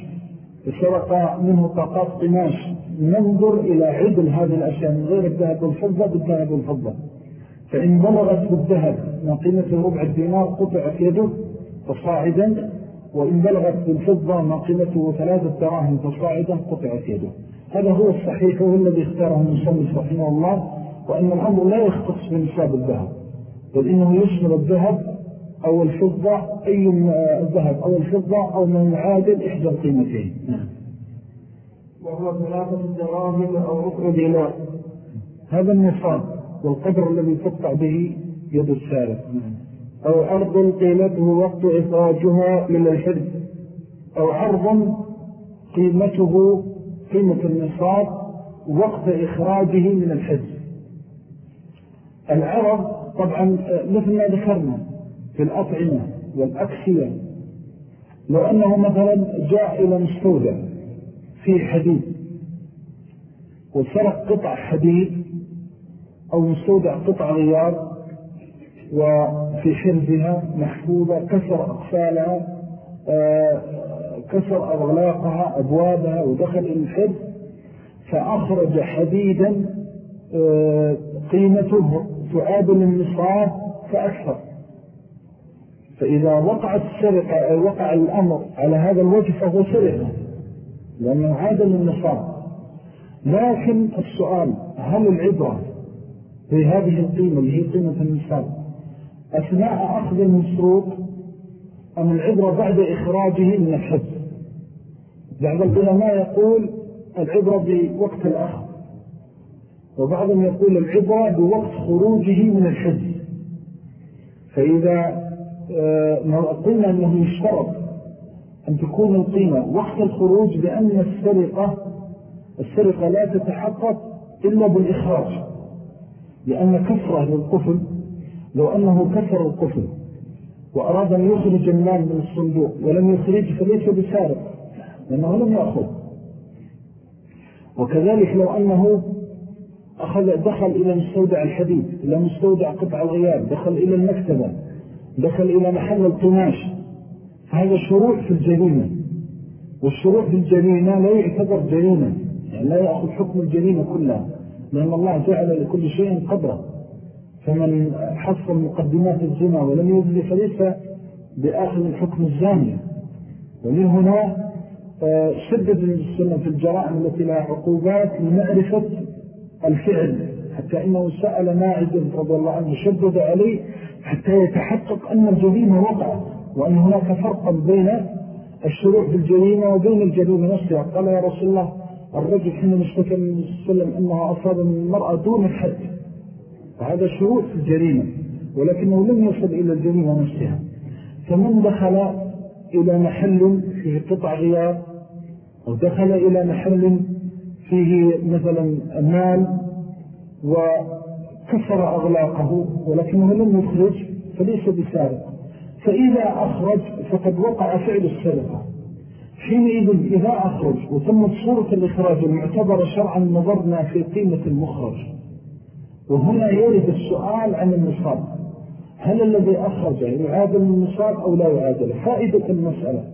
وسرق منه طاقات قماش. ننظر إلى عدل هذه الأشياء من غير الذهب والفضة بالذهب والفضة. فإن بلغت بالذهب ما قيمته ربع الدينار قطعت يده فصاعدا وإن بلغت بالفضة ما قيمته ثلاثة دراهم فصاعدا قطعت يده. هذا هو الصحيح وهو الذي اختاره المصنف رحمه الله وأن الأمر لا يختص بنصاب الذهب بل إنه يشمل الذهب أو الفضة أي الذهب أو الفضة أو من يعادل إحدى القيمتين. نعم. وهو ثلاثة دراهم أو ربع دينار. هذا النصاب والقدر الذي تقطع به يد السارق. أو عرض قيمته وقت إخراجها من الحرب أو عرض قيمته قيمة النصاب وقت إخراجه من الحرب. العرض طبعا مثل ما ذكرنا في الأطعمة والأكسية لو أنه مثلا جاء إلى مستودع فيه حديد وسرق قطع حديد أو مستودع قطع غيار وفي حرزها محفوظة كسر أقفالها آه، كسر أغلاقها أبوابها ودخل إلى الحرز فأخرج حديدا آه، قيمته تعادل النصاب فأكثر. فإذا وقعت السرقة أو وقع الأمر على هذا الوجه فهو سرقة لأنه عادل النصاب لكن السؤال هل العبرة في هذه القيمة اللي هي قيمة النصاب أثناء أخذ المسروق أم العبرة بعد إخراجه من الحب. بعض العلماء يقول العبرة بوقت الأخذ وبعضهم يقول العبرة بوقت خروجه من الحب. فإذا آه، قلنا أنه يشترط أن تكون القيمة وقت الخروج لأن السرقة السرقة لا تتحقق إلا بالإخراج لأن كسره للقفل لو أنه كسر القفل وأراد أن يخرج المال من الصندوق ولم يخرج فليس بسارق لأنه لم يأخذ. وكذلك لو أنه أخذ دخل إلى مستودع الحديد إلى مستودع قطع الغياب دخل إلى المكتبة دخل إلى محل القماش هذا شروع في الجريمة. والشروع في الجريمة لا يعتبر جريمة يعني لا يأخذ حكم الجريمة كلها لأن الله جعل لكل شيء قدرا. فمن حصل مقدمات الزنا ولم يزل فليس بآخذ الحكم الزانية ومن هنا آه، شدد السنة في الجرائم التي لها عقوبات لمعرفة الفعل حتى إنه سأل ماعد رضي الله عنه شدد عليه حتى يتحقق أن الجريمة وقعت وأن هناك فرقا بين الشروع في الجريمة وبين الجريمة نفسها. قال يا رسول الله الرجل حين اشتكى من السلم أنه أصاب من المرأة دون الحد فهذا شروع في الجريمة ولكنه لم يصل إلى الجريمة نفسها. فمن دخل إلى محل فيه قطع غيار أو دخل إلى محل فيه مثلا مال كسر أغلاقه ولكنه لم يخرج فليس بسارق. فإذا أخرج فقد وقع فعل السرقة. حينئذ إذا أخرج وتمت صورة الإخراج المعتبرة شرعا نظرنا في قيمة المخرج. وهنا يرد السؤال عن النصاب. هل الذي أخرج يعادل النصاب أو لا يعادل؟ فائدة المسألة.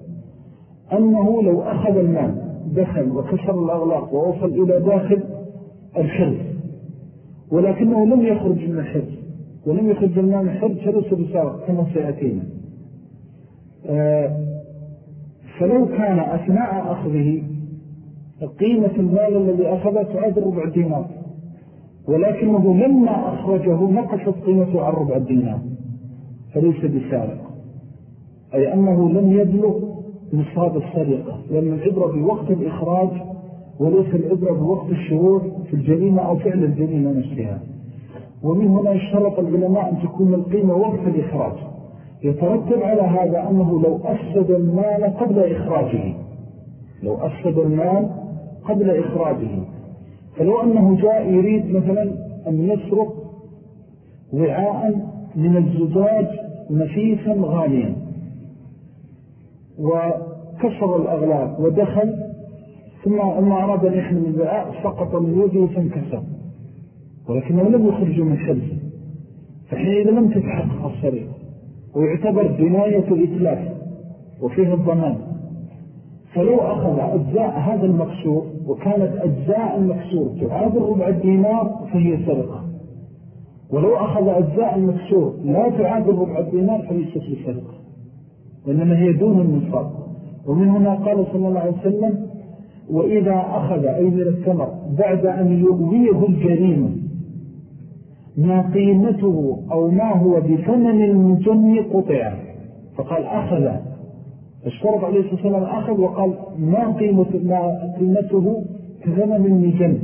أنه لو أخذ المال دخل وكسر الأغلاق ووصل إلى داخل الحرز. ولكنه لم يخرج من الحرز. ولم يخرج من الحرز فليس بسارق كما سيأتينا. آه، فلو كان أثناء أخذه قيمة المال الذي أخذه تعادل ربع دينار. ولكنه لما أخرجه نقصت قيمته عن ربع الدينار فليس بسارق. أي أنه لم يبلغ نصاب السرقة لأن العبرة بوقت الإخراج وليس العبرة بوقت الشهور في الجريمة أو فعل الجريمة نفسها. ومن هنا اشترط العلماء أن تكون القيمة وقت الإخراج. يترتب على هذا أنه لو أفسد المال قبل إخراجه. لو أفسد المال قبل إخراجه. فلو أنه جاء يريد مثلا أن يسرق وعاء من الزجاج نفيسا غاليا وكسر الأغلاق ودخل ثم أما أراد أن يحمل الوعاء سقط من يده فانكسر. ولكنه لم يخرج من حلزه فحينئذ لم تتحقق السرقة ويعتبر جناية إتلاف وفيه الضمان. فلو أخذ أجزاء هذا المكسور وكانت أجزاء المكسور. تعادل ربع الدينار فهي سرقة ولو أخذ أجزاء المكسور لا تعادل ربع الدينار فليست بسرقة وإنما هي دون النصاب ومن هنا قال صلى الله عليه وسلم وإذا أخذ أي من الثمر بعد أن يؤويه الجريم ما قيمته أو ما هو بثمن المجني قطع. فقال أخذ اشترط عليه الصلاة والسلام أخذ وقال ما, قيمة ما قيمته كثمن المجن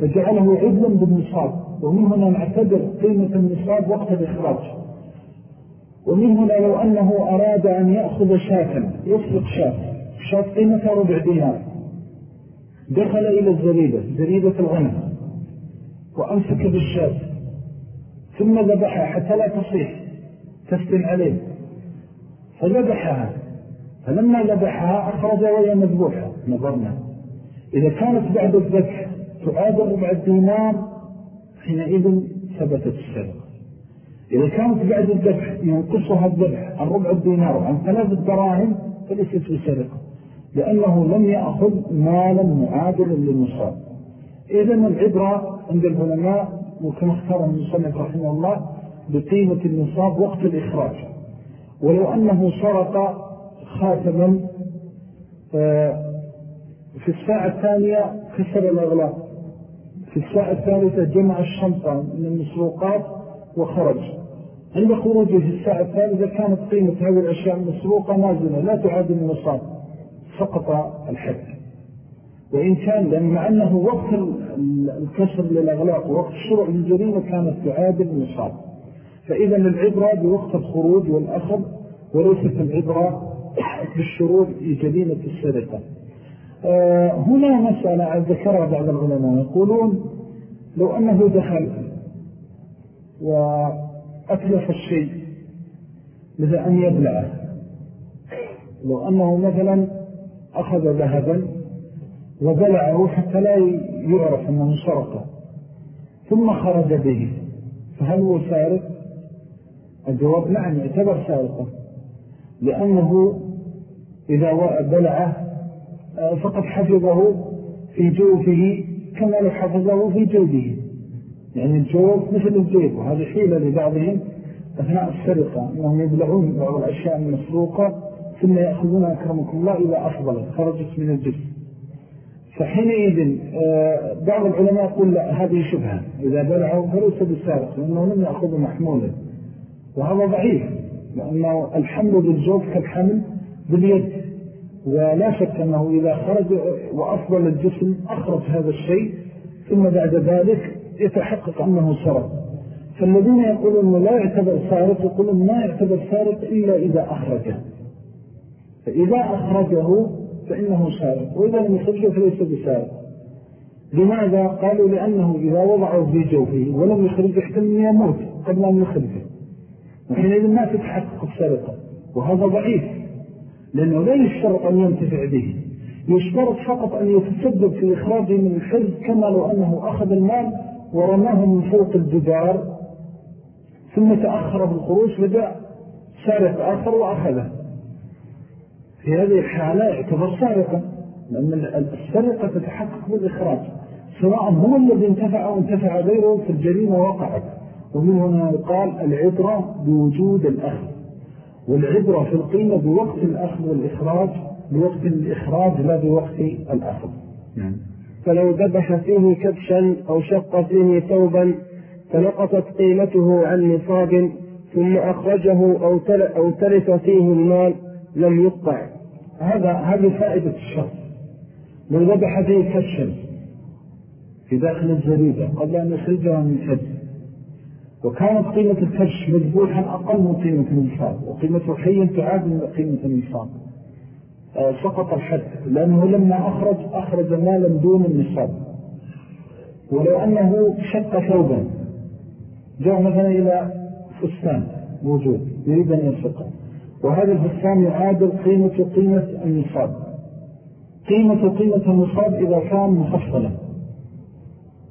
فجعله عدلا بالنصاب. ومن هنا نعتبر قيمة النصاب وقت الإخراج. ومن هنا لو أنه أراد أن يأخذ شاكا يسرق شاك شاك قيمة ربع دينار. دخل إلى الزريبة زريبة الغنم وأمسك بالشاك ثم ذبحها حتى لا تصيح تفتن عليه. فذبحها. فلما ذبحها أخرج وهي مذبوحة. نظرنا. إذا كانت بعد الذبح تعادل ربع الدينار حينئذ ثبتت السرقة إذا كانت بعد الذبح ينقصها الذبح عن ربع الدينار وعن ثلاث الدراهم فليست بسرقة لأنه لم يأخذ مالا معادلا للنصاب إذن العبرة عند العلماء وكما اختار المصنف رحمه الله بقيمة النصاب وقت الإخراج. ولو أنه سرق خاتما آه، في الساعة الثانية كسر الأغلاق. في الساعة الثالثة جمع الشنطة من المسروقات وخرج. عند خروجه في الساعة الثالثة كانت قيمة هذه الأشياء المسروقة نازلة لا تعادل النصاب سقط الحد. وإن كان لأن مع أنه وقت الكسر للأغلاق ووقت الشروع للجريمة كانت تعادل النصاب فإذا العبرة بوقت الخروج والأخذ وليست العبرة بالشروع لجريمة السرقة. آه، هنا مسألة ذكرها بعض العلماء يقولون لو أنه دخل وأتلف الشيء مثل أن يبلعه لو أنه مثلا أخذ ذهبا وبلعه حتى لا يعرف أنه سرقه ثم خرج به فهل هو سارق؟ الجواب نعم يعتبر سارقا. لأنه إذا بلعه آه، فقد حفظه في جوفه كما لو حفظه في جوده. يعني الجوف مثل الجيب وهذا حيلة لبعضهم أثناء السرقة أنهم يبلعون بعض الأشياء المسروقة ثم يأخذون أكرمكم الله إذا أفضلت خرجت من الجسم فحينئذ آه، بعض العلماء يقول هذه شبهة. إذا بلعوا فليس بالسارق لأنه لم يأخذ محمولا. وهذا ضعيف. لأنه الحمل بالجوف كالحمل باليد. ولا شك أنه إذا خرج وأفضل الجسم أخرج هذا الشيء ثم بعد ذلك يتحقق أنه سرق. فالذين يقولون لا يعتبر سارق يقولون ما يعتبر سارق إلا إذا أخرجه. فإذا أخرجه فإنه سارق. وإذا لم يخرجه فليس بسارق. لماذا؟ قالوا لأنه إذا وضعه في جوفه ولم يخرج يحتمل يموت قبل أن يخرجه. وحينئذ ما تتحقق السرقة وهذا ضعيف لأنه لا يشترط أن ينتفع به يشترط فقط أن يتسبب في إخراجه من الحرز كما لو أنه أخذ المال ورماه من فوق الجدار ثم تأخر بالخروج فجاء سارق آخر وأخذه. في هذه الحالة يعتبر سارقة لأن السرقة تتحقق بالإخراج سواء هو الذي انتفع أو انتفع غيره في الجريمة وقعت. ومن هنا يقال العبرة بوجود الأخذ. والعبرة في القيمة بوقت الأخذ والإخراج بوقت الإخراج لا بوقت الأخذ. نعم. فلو ذبح فيه كبشا أو شق فيه ثوبا فنقصت قيمته عن نصاب ثم أخرجه أو, أو تلف فيه المال لم يقطع. هذا هذه فائدة الشرط. لو ذبح فيه كبشا في داخل الزريبة قبل أن يخرجها من كبش وكانت قيمة الكبش مذبوحا أقل من قيمة النصاب وقيمة حي تعادل قيمة النصاب آه، سقط الحد لأنه لما أخرج أخرج مالا دون النصاب ولو أنه شق ثوبا جاء مثلا إلى فستان موجود يريد أن يسقه وهذا الفستان يعادل قيمة قيمة النصاب قيمة قيمة النصاب إذا كان مفصلا.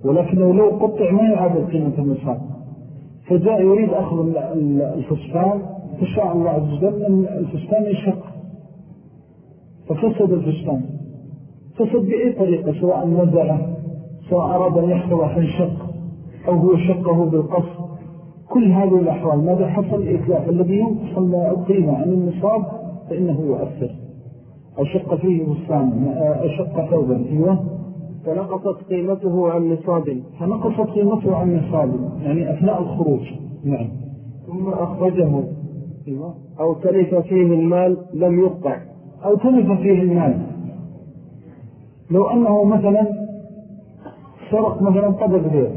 ولكنه لو قطع ما يعادل قيمة النصاب فجاء يريد أخذ الفستان فشاء الله عز وجل أن الفستان يشق. ففسد الفستان فسد بأي طريقة؟ سواء نزله سواء أراد أن يحفظه فانشق أو هو شقه بالقصد. كل هذه الأحوال ماذا حصل؟ إتلاف الذي ينقص القيمة عن النصاب فإنه يؤثر. أشق فيه فستان أشق ثوبا أيوه. فنقصت قيمته عن نصاب. فنقصت قيمته عن نصاب يعني أثناء الخروج. نعم. ثم أخرجه. أيوة. أو تلف فيه المال لم يقطع. أو تلف فيه المال. لو أنه مثلا سرق مثلا طبق بيض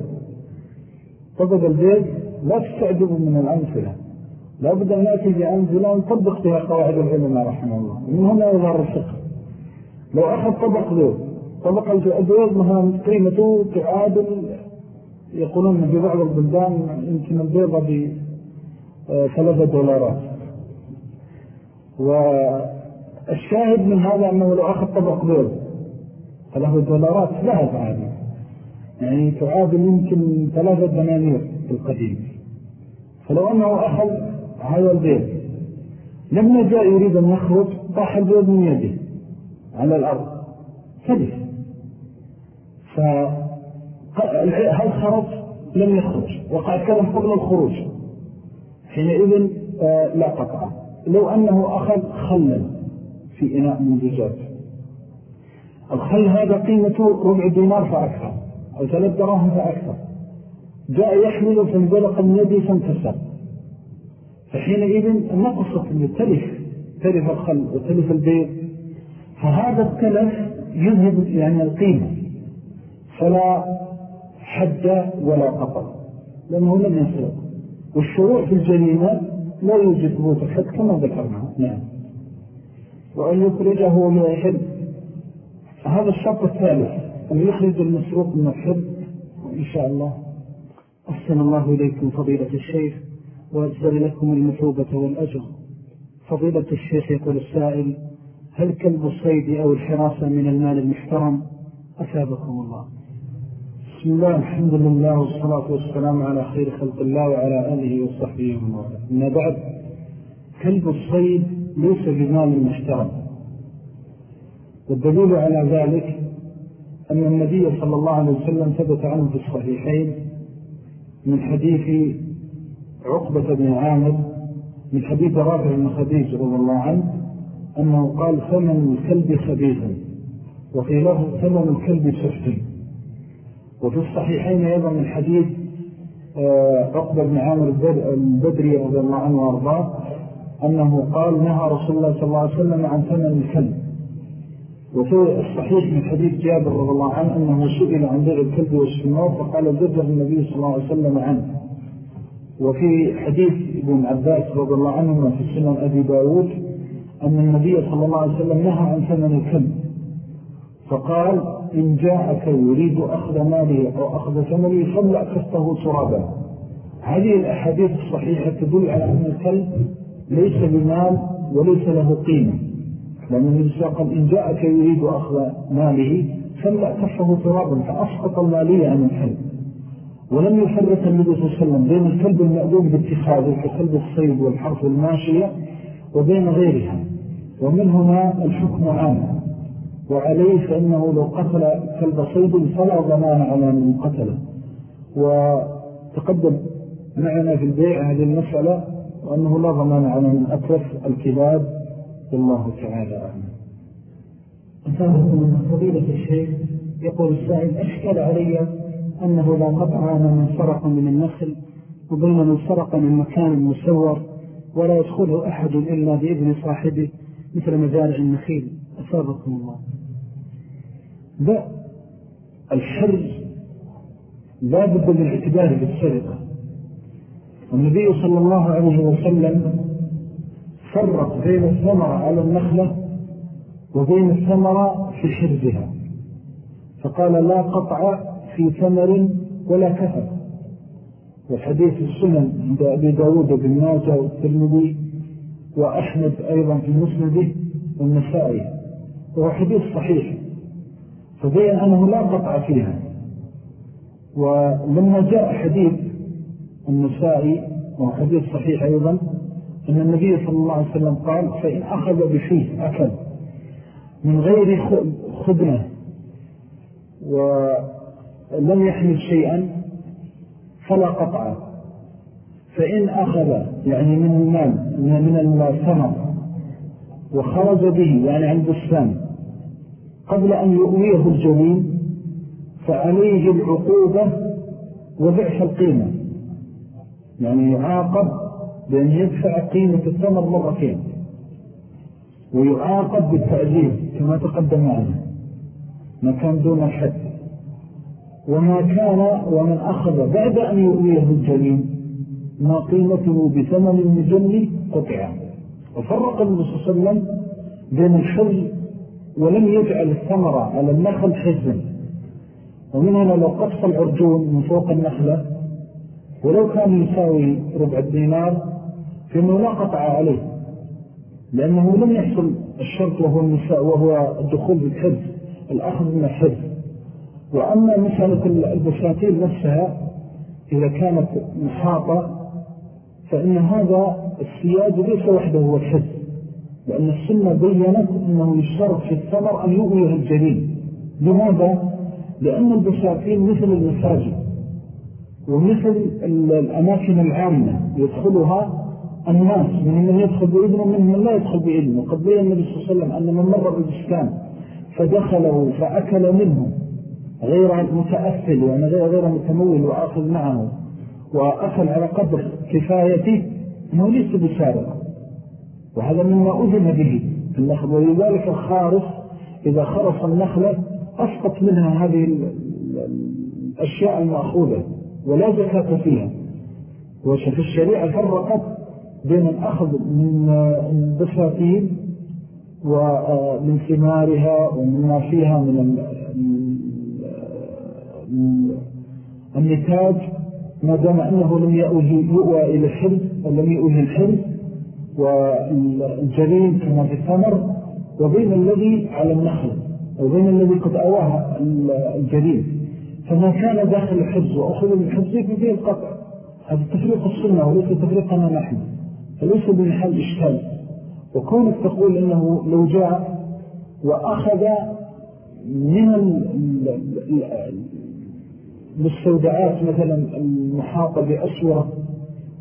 طبق البيض لا تستعجب من الأمثلة. لا بد أن نأتي بأمثلة نطبق فيها قواعد العلماء رحمه الله. من هنا يظهر الفقه. لو أخذ طبق بيض طبق البيض مثلا قيمته تعادل يقولون في بعض البلدان يمكن البيضة بثلاثة دولارات. والشاهد من هذا أنه لو أخذ طبق بيض ثلاثة دولارات ذهب عادي يعني تعادل يمكن ثلاثة دنانير في القديم فلو أنه أخذ هذا البيض لما جاء يريد أن يخرج طاح البيض من يده على الأرض. فلس فهل خرج؟ لم يخرج. وقع الكلام قبل الخروج. حينئذ آه، لا قطع. لو أنه أخذ خلا في إناء من جزات الخل هذا قيمته ربع دينار فأكثر؟ أو ثلاث دراهم فأكثر؟ جاء يحمل فانزلق من يدي فانكسر فحينئذ نقصت تلف تلف الخل وتلف البيض. فهذا التلف يذهب يعني القيمة فلا حد ولا قطر لأنه لم يسرق والشروع في الجريمة لا يوجد ثبوت الحد كما ذكرنا نعم. وأن يخرجه من الحد. هذا الشرط الثالث أن يخرج المسروق من الحد. إن شاء الله أحسن الله إليكم فضيلة الشيخ وأجزل لكم المثوبة والأجر. فضيلة الشيخ يقول السائل هل كلب الصيد أو الحراسة من المال المحترم؟ أثابكم الله. بسم الله الحمد لله والصلاة والسلام على خير خلق الله وعلى آله وصحبه ومن أما بعد كلب الصيد ليس بمال محترم. والدليل على ذلك أن النبي صلى الله عليه وسلم ثبت عنه في الصحيحين من حديث عقبة بن عامر من حديث رافع بن خديج رضي الله عنه أنه قال ثمن الكلب خبيثا. وفي له ثمن الكلب سفتي وفي الصحيحين أيضا من حديث آه، عقبة بن عامر البدري رضي الله عنه وأرضاه أنه قال نهى رسول الله صلى الله عليه وسلم عن ثمن الكلب. وفي الصحيح من حديث جابر رضي الله عنه أنه سئل عن بيع الكلب والسنور فقال زجر النبي صلى الله عليه وسلم عنه. وفي حديث ابن عباس رضي الله عنه في سنن أبي داود أن النبي صلى الله عليه وسلم نهى عن ثمن الكلب. فقال إن جاءك يريد أخذ ماله أو أخذ ثمنه فملأ كفه ترابا. هذه الأحاديث الصحيحة تدل على أن الكلب ليس بمال وليس له قيمة. لأن النبي قال إن جاءك يريد أخذ ماله فملأ كفه ترابا فأسقط المالية عن الكلب. ولم يفرق النبي صلى الله عليه وسلم بين الكلب المأذون باتخاذه ككلب الصيد والحرف والماشية وبين غيرها. ومن هنا الحكم عام. وعليه فإنه لو قتل كلب صيد فلا ضمان على من قتله. وتقدم معنا في البيع هذه المسألة وأنه لا ضمان على من أترف الكلاب والله تعالى أعلم. أفادكم من فضيلة الشيخ يقول السائل أشكل علي أنه لا قطع أنا من فرق من النخل وبين من فرق من مكان مسور ولا يدخله أحد إلا بإذن صاحبه مثل مزارع النخيل. أفادكم الله. لا الحرز لا بد من اعتباره بالسرقة. والنبي صلى الله عليه وسلم فرق بين الثمرة على النخلة وبين الثمرة في حرزها فقال لا قطع في ثمر ولا كفر وحديث السنن عند أبي داود بن ماجة والترمذي وأحمد أيضا في مسنده والنسائي. وهو حديث صحيح فبين أنه لا قطع فيها. ولما جاء حديث النسائي وهو حديث صحيح أيضا أن النبي صلى الله عليه وسلم قال فإن أخذ بفيه أكل من غير خدمة ولم يحمل شيئا فلا قطع. فإن أخذ يعني من المال من الثمر وخرج به يعني عن بستان قبل أن يؤويه الجميل فعليه العقوبة وضعف القيمة. يعني يعاقب بأن يدفع قيمة الثمر مرتين. ويعاقب بالتعذيب كما تقدم معنا. ما كان دون الحد وما كان ومن أخذ بعد أن يؤويه الجميل ما قيمته بثمن مجني قطعا وفرق النبي صلى الله عليه وسلم بين الحل ولم يجعل الثمرة على النخل حزبا ومن هنا لو قص العرجون من فوق النخلة ولو كان يساوي ربع الدينار فإنه لا قطع عليه لأنه لم يحصل الشرط وهو, النساء وهو الدخول بالحز الأخذ من الحز وأما مسألة البساتين نفسها إذا كانت محاطة فإن هذا السياج ليس وحده هو الحز لأن السنة بيّنت أنه يشترط في الثمر أن يؤويه الجليل لماذا؟ لأن البساتين مثل المساجد ومثل الأماكن العامة يدخلها الناس. من من يدخل بإذنه ومن من لا يدخل بإذنه. وقد بيّن النبي صلى الله عليه وسلم أن من مر بالبستان فدخله فأكل منه غير متأثل يعني غير متمول وآخذ معه. وأكل على قدر كفايته أنه ليس بسارق. وهذا مما أذن به النخل ولذلك الخارف إذا خرص النخلة أسقط منها هذه الأشياء المأخوذة ولا زكاة فيها. وفي الشريعة فرقت بين الأخذ من البساتين ومن ثمارها ومما فيها من النتاج ما دام أنه لم يؤوى إلى الحرز ولم يؤوه الحرز والجريم كما في الثمر وبين الذي على النخل وبين الذي قد أواه الجريم. فما كان داخل الحفظ وأخذ من حفظه فيه القطع. هذا تفريق السنة وليس تفريقنا نحن فليس بمحل إشكال. وكونك تقول إنه لو جاء وأخذ من المستودعات مثلا المحاطة بأسورة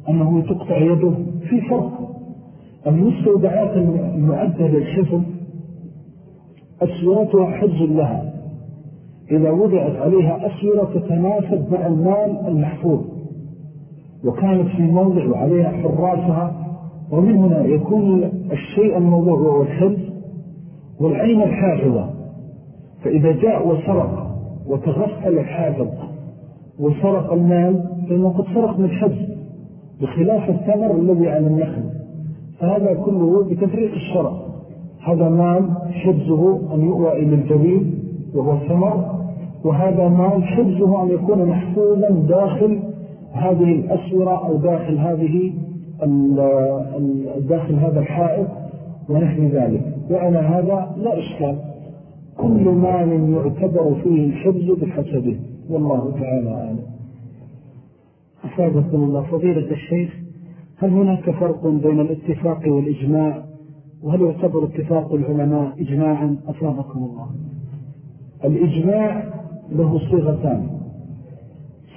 أنه تقطع يده في فرق. المستودعات المعدة للحفظ أسورتها حج لها. إذا وضعت عليها أسورة تتناسب مع المال المحفوظ. وكانت في موضع وعليها حراسها ومن هنا يكون الشيء الموضوع هو الحفظ والعين الحافظة. فإذا جاء وسرق وتغفل الحافظ وسرق المال فإنه قد سرق من الحفظ بخلاف الثمر الذي على النخل. فهذا كله بتفريق الشرع. هذا مال حفظه أن يؤوى إلى الجبيل وهو الثمر وهذا مال حفظه أن يكون محفوظا داخل هذه الأسورة أو داخل هذه داخل هذا الحائط ونحن ذلك. وعلى هذا لا إشكال. كل مال يعتبر فيه الحفظ بحسبه. والله تعالى أعلم. أسابقكم الله. فضيلة الشيخ هل هناك فرق بين الاتفاق والإجماع؟ وهل يعتبر اتفاق العلماء إجماعا؟ أسابقكم الله. الإجماع له صيغتان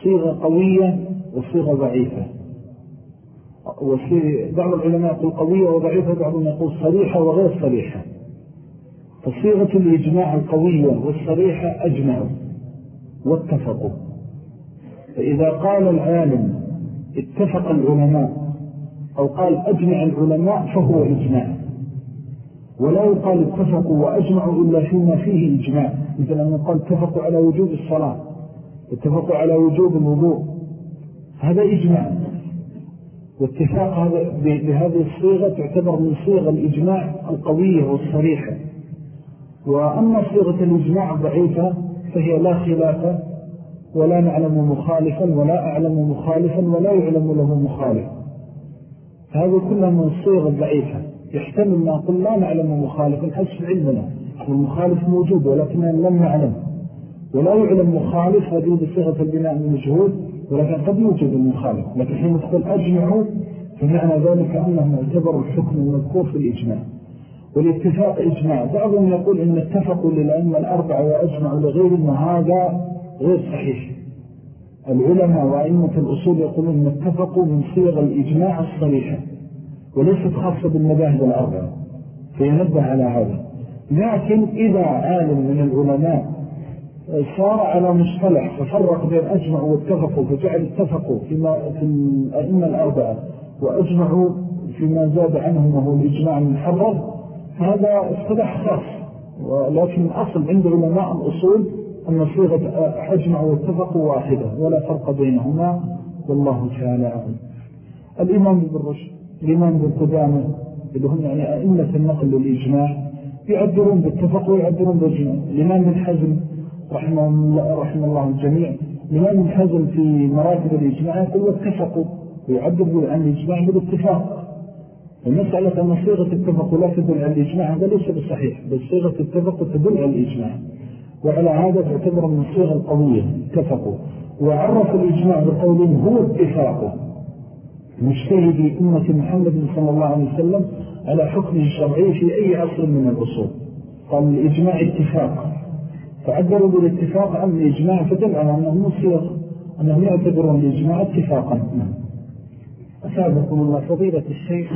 صيغة قوية وصيغة ضعيفة. بعض العلماء يقول قوية وضعيفة بعضهم يقول صريحة وغير صريحة. فصيغة الإجماع القوية والصريحة أجمعوا واتفقوا. فإذا قال العالم اتفق العلماء أو قال أجمع العلماء فهو إجماع. ولا يقال اتفقوا وأجمعوا إلا فيما فيه إجماع. مثل أن قال اتفقوا على وجوب الصلاة اتفقوا على وجوب الوضوء. هذا إجماع. واتفاق بهذه الصيغة تعتبر من صيغة الإجماع القوية والصريحة. وأما صيغة الإجماع الضعيفة فهي لا خلاف ولا نعلم مخالفا ولا أعلم مخالفا ولا يعلم له مخالف. هذه كلها من الصيغة الضعيفة يحتمل ما أقول لا نعلم مخالفا حسب علمنا. والمخالف موجود ولكننا لم نعلم. ولا يعلم مخالف هذه بصيغة البناء المجهود ولكن قد يوجد المخالف لكن حين تقول أجمعوا فمعنى ذلك أنهم اعتبروا الحكم المذكور في الإجماع. والاتفاق إجماع. بعضهم يقول إن اتفقوا للأئمة الأربعة وأجمعوا لغير ما هذا غير صحيح. العلماء وأئمة الأصول يقولون إن اتفقوا من صيغ الإجماع الصريحة وليست خاصة بالمذاهب الأربعة. فينبه على هذا. لكن إذا عالم من العلماء صار على مصطلح ففرق بين أجمعوا واتفقوا فجعل اتفقوا فيما في الأئمة الأربعة وأجمعوا فيما زاد عنهم وهو الإجماع المحرر هذا اصطلح خاص ولكن الأصل عند علماء الأصول أن صيغة أجمعوا واتفقوا واحدة ولا فرق بينهما والله تعالى أعلم. الإمام بالرشد الإمام بالقدامة اللي هم يعني أئمة النقل للإجماع يعبرون بالتفق ويعبرون بالجمع. الإمام بالحزم رحمه الله, رحمه الله الجميع الإمام الحزم في مراتب الإجماع يقول واتفقوا ويعبر عن الإجماع بالاتفاق. المسألة أن صيغة التفق لا تدل على الإجماع هذا ليس بصحيح بل صيغة التفق تدل على الإجماع. وعلى هذا تعتبر من الصيغة القوية اتفقوا وعرف الإجماع بقول هو اتفاقه مجتهد أمة محمد صلى الله عليه وسلم على حكم الشرعي في أي عصر من الأصول. قال الإجماع اتفاق. فعبروا بالاتفاق عن الإجماع فدل على أنه مصير أنهم يعتبرون الإجماع اتفاقا. أسابقكم الله. فضيلة الشيخ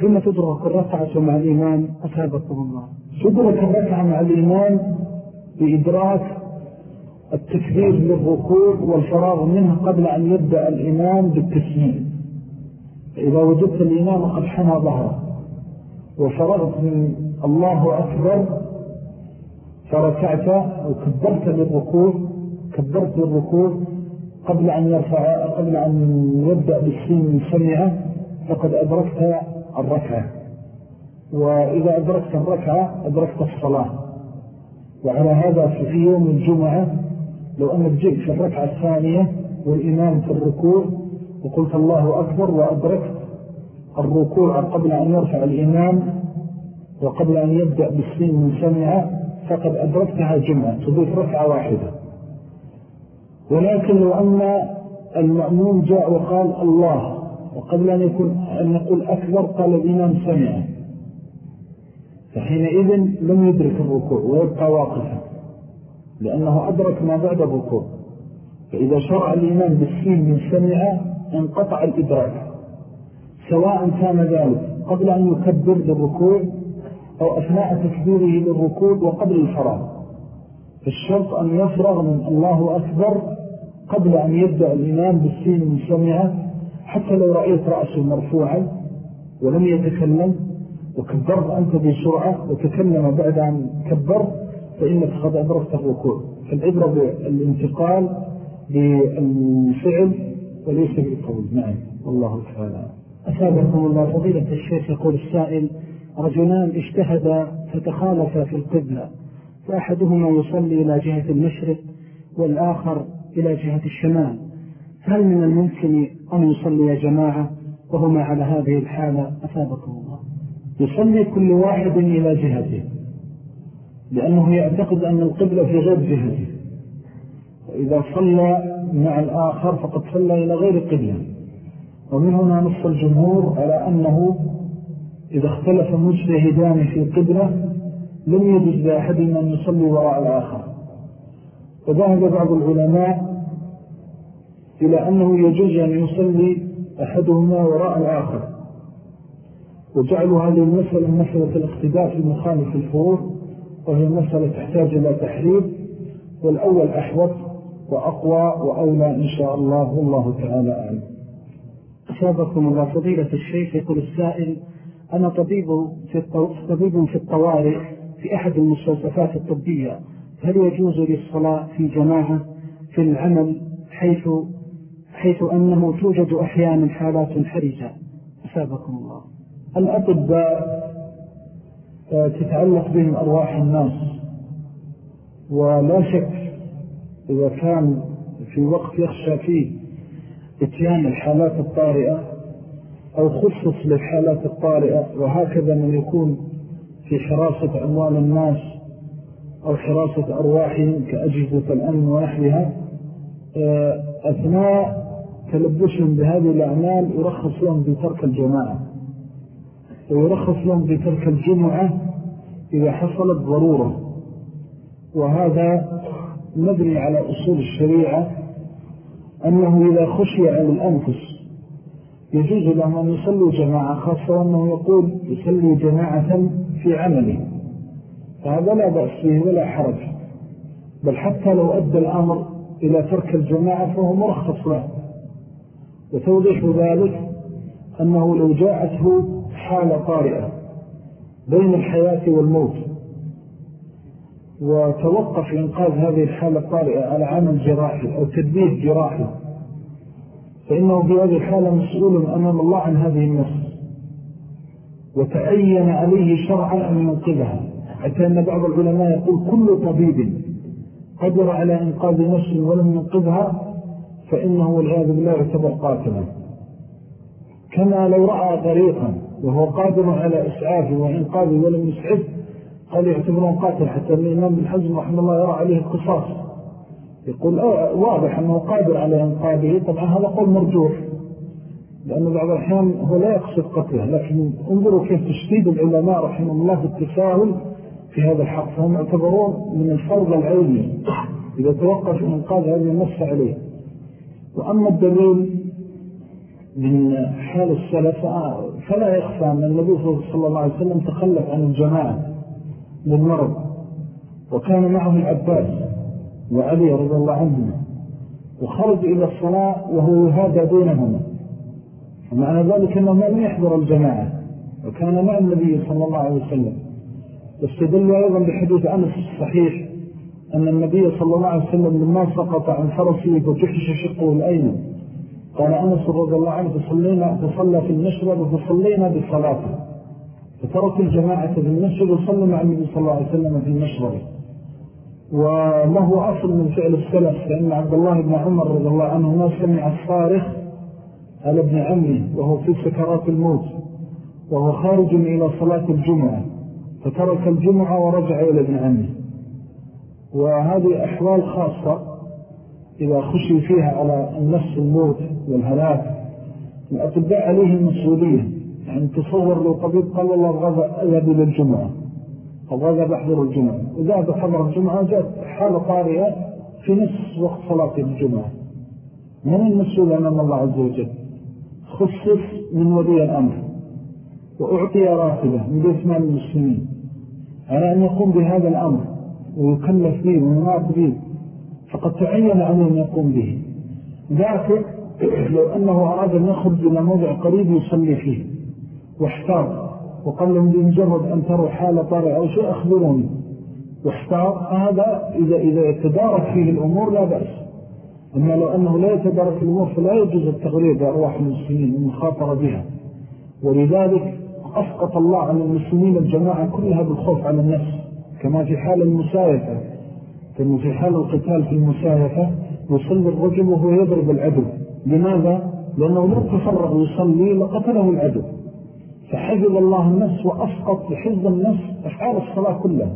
ثم تدرك الركعة مع الإمام أسابقكم الله. تدرك الركعة مع الإمام بإدراك التكبير للركوع والفراغ منه قبل أن يبدأ الإمام بالتسميم إذا وجدت الإمام قد حمى ظهره وفرغت من الله أكبر فركعت وكبرت للركوع كبرت للركوع قبل أن يرفع قبل أن يبدأ بالسين من سمعه فقد أدركت الركعة. وإذا أدركت الركعة أدركت الصلاة. وعلى هذا في يوم الجمعة لو أنك جئت في الركعة الثانية والإمام في الركوع وقلت الله أكبر وأدركت الركوع قبل أن يرفع الإمام وقبل أن يبدأ بالسين من سمعة فقد أدركتها جمعة. تضيف ركعة واحدة. ولكن لو أن المأمون جاء وقال الله وقبل أن, يكون أن يقول أكبر قال الإمام سمع فحينئذ لم يدرك الركوع ويبقى واقفا لأنه أدرك ما بعد الركوع. فإذا شرع الإمام بالسين من سمع انقطع الإدراك سواء كان ذلك قبل أن يكبر للركوع أو أثناء تكبيره للركوع وقبل الفراغ. الشرط أن يفرغ من الله أكبر قبل أن يبدأ الإمام بالسين من سمعه حتى لو رأيت رأسه مرفوعا ولم يتكلم وكبرت أنت بسرعة وتكلم بعد أن كبر فإنك قد أدركت الركوع. فالعبرة بالانتقال بالفعل وليس بالقول. نعم. والله تعالى. أسابقكم الله فضيلة الشيخ. يقول السائل رجلان اجتهدا فتخالفا في القبلة فأحدهما يصلي إلى جهة المشرق والآخر إلى جهة الشمال. هل من الممكن أن يصلي جماعة وهما على هذه الحالة؟ أثابكم الله. يصلي كل واحد إلى جهته لأنه يعتقد أن القبلة في غير جهته. وإذا صلى مع الآخر فقد صلى إلى غير قبلة. ومن هنا نص الجمهور على أنه إذا اختلف مجتهدان في قبلة لم يجوز لأحدهم أن يصلي وراء الآخر. وذهب بعض العلماء إلى أنه يجوز أن يصلي أحدهما وراء الآخر. وجعلوا هذه المسألة مسألة الاقتداء في مخالف الفروض وهي مسألة تحتاج إلى تحريب والأول أحوط وأقوى وأولى إن شاء الله والله تعالى أعلم. أصابكم الله فضيلة الشيخ يقول السائل أنا طبيب في, طبيب في الطوارئ في أحد المستوصفات الطبية هل يجوز للصلاة في جماعة في العمل حيث, حيث أنه توجد أحيانا حالات حرجة. أسابكم الله. الأطباء آه، تتعلق بهم أرواح الناس. ولا شك إذا كان في وقت يخشى فيه إتيان الحالات الطارئة أو خصص للحالات الطارئة وهكذا من يكون في حراسة أموال الناس أو حراسة أرواحهم كأجهزة الأمن ونحوها آه، أثناء تلبسهم بهذه الأعمال يرخص لهم بترك الجماعة. ويرخص لهم بترك الجمعة إذا حصلت ضرورة. وهذا مبني على أصول الشريعة أنه إذا خشي على الأنفس يجوز لهم أن يصلوا جماعة خاصة أنه يقول يصلي جماعة في عمله. فهذا لا بأس فيه ولا حرج. بل حتى لو أدى الأمر إلى ترك الجماعة فهو مرخص له. وتوضيح ذلك أنه لو جاءته حالة طارئة بين الحياة والموت وتوقف إنقاذ هذه الحالة الطارئة على عمل جراحي أو تدبير جراحي فإنه في هذه الحالة مسؤول أمام الله عن هذه النفس وتعين عليه شرعا أن ينقذها. حتى أن بعض العلماء يقول كل طبيب قدر على إنقاذ نفس ولم ينقذها فإنه والعياذ بالله يعتبر قاتلا. كما لو رأى طريقا وهو قادر على إسعافه وإنقاذه ولم يسعف قال يعتبرون قاتل حتى الإمام بن حزم رحمه الله يرى عليه القصاص. يقول واضح أنه قادر على إنقاذه. طبعا هذا قول مرجوح لأنه بعض الأحيان هو لا يقصد قتله لكن انظروا كيف تشتيد العلماء رحمه الله في التساهل في هذا الحق. فهم يعتبرون من الفرض العيني إذا توقف إنقاذ هذه النفس عليه وأما الدليل من حال السلف فلا يخفى أن النبي صلى الله عليه وسلم تخلف عن الجماعة للمرض وكان معه العباس وعلي رضي الله عنهما وخرج إلى الصلاة وهو يهادى بينهما. ومعنى ذلك أنه لم يحضر الجماعة وكان مع النبي صلى الله عليه وسلم. واستدل أيضا بحديث أنس الصحيح أن النبي صلى الله عليه وسلم لما سقط عن فرسه وجحش شقه الأيمن. قال أنس رضي الله عنه فصلينا فصلى في المشرب فصلينا بصلاته. فترك الجماعة في المسجد وصلوا مع النبي صلى الله عليه وسلم في المشرب وله أصل من فعل السلف فإن عبد الله بن عمر رضي الله عنه ما سمع الصارخ على ابن عمه وهو في سكرات الموت. وهو خارج إلى صلاة الجمعة. فترك الجمعة ورجع إلى ابن عمه. وهذه أحوال خاصة إذا خشي فيها على النفس الموت والهلاك الأطباء عليهم مسؤولية. يعني تصور لو طبيب قال الله أبغى أذهب إلى الجمعة. أبغى بحضر الجمعة. وذهب حضر الجمعة جاءت حالة طارئة في نصف وقت صلاة الجمعة. من المسؤول أمام الله عز وجل؟ خصص من ولي الأمر. وأعطي راتبة من مال المسلمين. على أن يقوم بهذا الأمر. ويكلف به ويناط به فقد تعين عليه أن يقوم به. ذاك لو أنه أراد أن يخرج إلى موضع قريب يصلي فيه. واحتار. وقال لهم بمجرد أن تروا حالة طارئة أو شيء أخبروني واحتار. هذا إذا, إذا يتدارك فيه الأمور لا بأس. أما لو أنه لا يتدارك الأمور فلا يجوز التغريب بأرواح المسلمين المخاطرة بها. ولذلك أسقط الله عن المسلمين الجماعة كلها بالخوف على النفس. كما في حال المسايفة كما في حال القتال في المسايفة يصلي الرجل وهو يضرب العدو. لماذا؟ لأنه لو تفرغ يصلي لقتله العدو. فحفظ الله النفس وأسقط بحفظ النفس أفعال الصلاة كلها.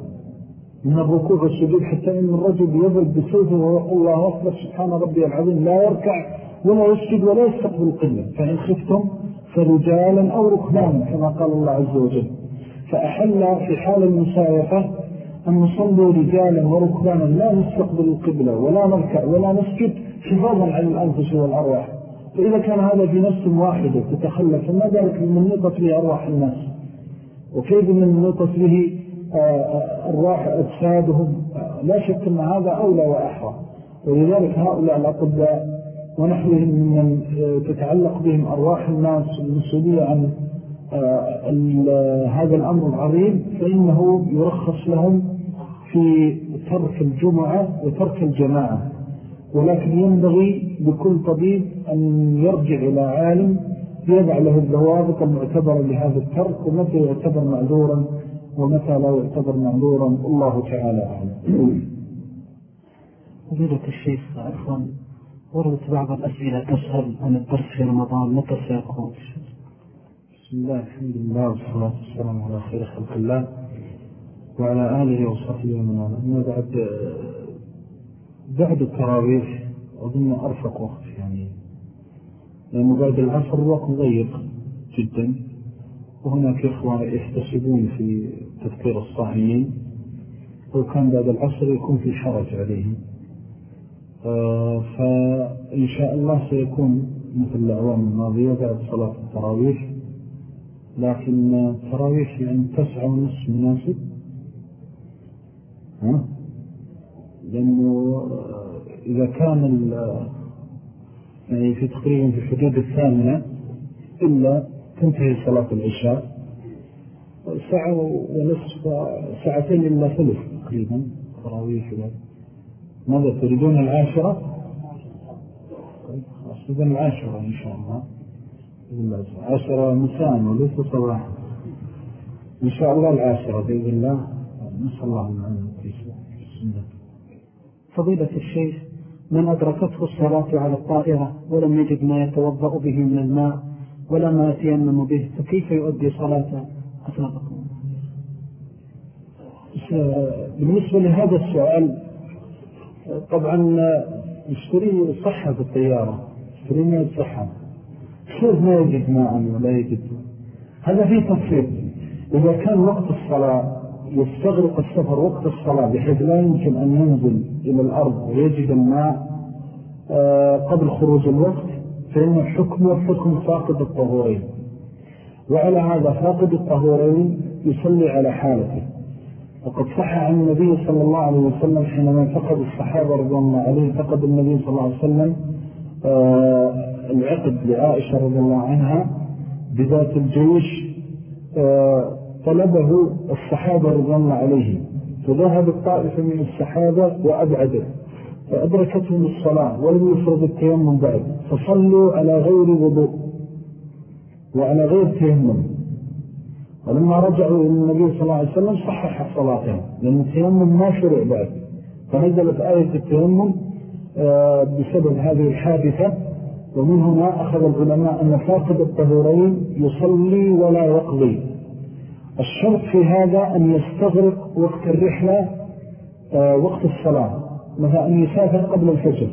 من الركوع والسجود حتى إن الرجل يضرب بسيفه ويقول الله أكبر سبحان ربي العظيم لا يركع ولا يسجد ولا يستقبل القبلة فإن خفتم فرجالا أو ركبانا كما قال الله عز وجل. فأحل في حال المسايفة أن نصلوا رجالا وركبانا لا نستقبل القبلة ولا نركع ولا نسجد حفاظا عن الأنفس والأرواح. فإذا كان هذا في نفس واحدة تتخلف فما ذلك من نطت به أرواح الناس؟ وكيف من نطت به آه، آه، أرواح أجسادهم؟ آه، لا شك أن هذا أولى وأحرى. ولذلك هؤلاء الأطباء ونحوهم من تتعلق بهم أرواح الناس المسؤولية عن هذا الأمر العظيم فإنه يرخص لهم في ترك الجمعة وترك الجماعة. ولكن ينبغي لكل طبيب أن يرجع إلى عالم يضع له الضوابط المعتبرة لهذا الترك ومتى يعتبر معذورا ومتى لا يعتبر معذورا. الله تعالى أعلم. فضيلة الشيخ عفوا وردت بعض الأسئلة تسأل عن الدرس في رمضان. متى سيكون بسم الله الحمد لله والصلاة والسلام على خير خلق الله وعلى آله وصحبه ومن أما بعد بعد التراويح أظن أرفق وقت يعني لأنه بعد العصر الوقت ضيق جدا وهناك إخوة يحتسبون في تذكير الصائمين وكان بعد العصر يكون في حرج عليهم. آه، فإن شاء الله سيكون مثل الأعوام الماضية بعد صلاة التراويح. لكن التراويح يعني تسعة ونصف مناسب. ها؟ لأنه إذا كان يعني في تقريبا في حدود الثامنة إلا تنتهي صلاة العشاء ساعة ونصف ساعتين إلا ثلث تقريبا تراويح ماذا تريدون العاشرة؟ إذن العاشرة إن شاء الله. عاشرة مساء وليس صباحا. إن شاء الله العاشرة بإذن الله. نسأل الله المعنى في السنة. فضيلة الشيخ من أدركته الصلاة على الطائرة ولم يجد ما يتوضأ به من الماء ولا ما يتيمم به فكيف يؤدي صلاة أسابقه بالنسبة لهذا السؤال طبعا يشتري صحة في الطيارة يشتري صحة. كيف ما يجد ماء ولا يجد هذا فيه تفصيل. إذا كان وقت الصلاة يستغرق السفر وقت الصلاة بحيث لا يمكن أن ينزل إلى الأرض ويجد الماء آه، قبل خروج الوقت فإن حكمه حكم فاقد الطهورين. وعلى هذا فاقد الطهورين يصلي على حالته. وقد صح عن النبي صلى الله عليه وسلم حينما فقد الصحابة الله عليه فقد النبي صلى الله عليه وسلم آه، العقد لعائشة رضي الله عنها بذات الجيش آه، طلبه الصحابة رضي الله عليهم. فذهب الطائفة من الصحابة وأبعده فأدركتهم الصلاة ولم يفرض التيمم بعد فصلوا على غير وضوء وعلى غير تيمم. ولما رجعوا إلى النبي صلى الله عليه وسلم صحح صلاتهم لأن التيمم ما شرع بعد. فنزلت آية التيمم آه، بسبب هذه الحادثة. ومن هنا أخذ العلماء أن فاقد الطهورين يصلي ولا يقضي. الشرط في هذا أن يستغرق وقت الرحلة آه، وقت الصلاة مثلا أن يسافر قبل الفجر.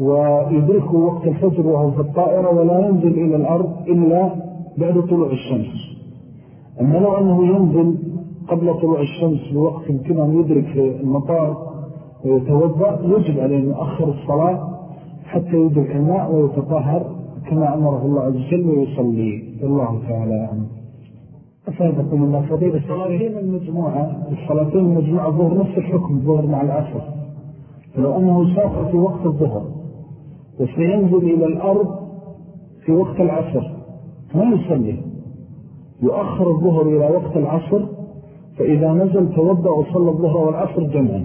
ويدركه وقت الفجر وهو في الطائرة ولا ينزل إلى الأرض إلا بعد طلوع الشمس. أما لو أنه ينزل قبل طلوع الشمس بوقت يمكن أن يدرك في المطار ويتوضأ يجب عليه أن يؤخر الصلاة حتى يدرك الماء ويتطهر كما أمره الله عز وجل ويصلي. الله تعالى عنه أفادكم الله فضيلة الصلاتين المجموعة. الصلاتين المجموعة ظهر نفس الحكم ظهر مع العصر. فلو أنه سافر في وقت الظهر وسينزل إلى الأرض في وقت العصر. ما يصلي. يؤخر الظهر إلى وقت العصر فإذا نزل توضأ وصلى الظهر والعصر جمعا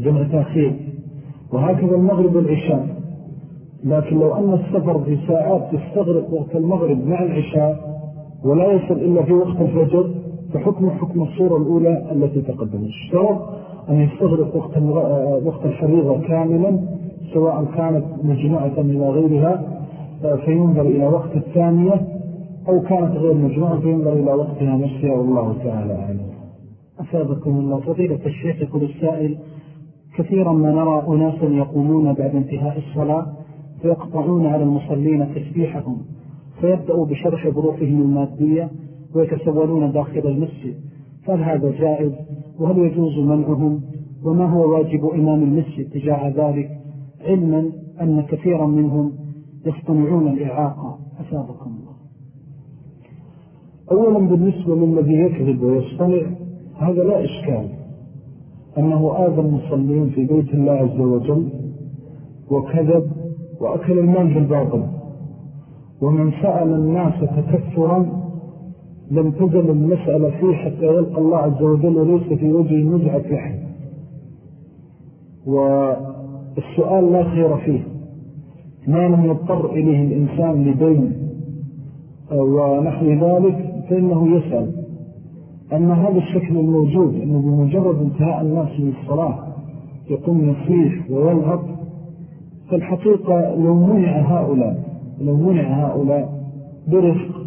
جمع تأخير وهكذا المغرب والعشاء. لكن لو أن السفر في ساعات تستغرق وقت المغرب مع العشاء ولا يصل إلا في وقت الفجر فحكم حكم الصورة الأولى التي تقدمت اشترط أن يستغرق وقت وقت الفريضة كاملا سواء كانت مجموعة إلى غيرها فينظر إلى وقت الثانية أو كانت غير مجموعة فينظر إلى وقتها نفسها. والله تعالى أعلم. أفادكم الله. فضيلة الشيخ يقول السائل كثيرا ما نرى أناسا يقومون بعد انتهاء الصلاة فيقطعون على المصلين تسبيحهم فيبدأوا بشرح ظروفهم المادية ويتسولون داخل المسجد. فهل هذا جائز؟ وهل يجوز منعهم؟ وما هو واجب إمام المسجد تجاه ذلك؟ علما أن كثيرا منهم يصطنعون الإعاقة. أسابقا الله. أولا بالنسبة للذي يكذب ويصطنع هذا لا إشكال. أنه آذى المصلين في بيت الله عز وجل وكذب وأكل المال بالباطل. ومن سأل الناس تكثرا لم تزل المسألة فيه حتى يلقى الله عز وجل وليس في وجه نزعة لحم. والسؤال لا خير فيه. ما لم يضطر إليه الإنسان لدين ونحو ذلك فإنه يسأل. أما هذا الشكل الموجود أنه بمجرد انتهاء الناس من الصلاة يقوم يصيح ويلغط فالحقيقة لو منع هؤلاء لو منع هؤلاء برفق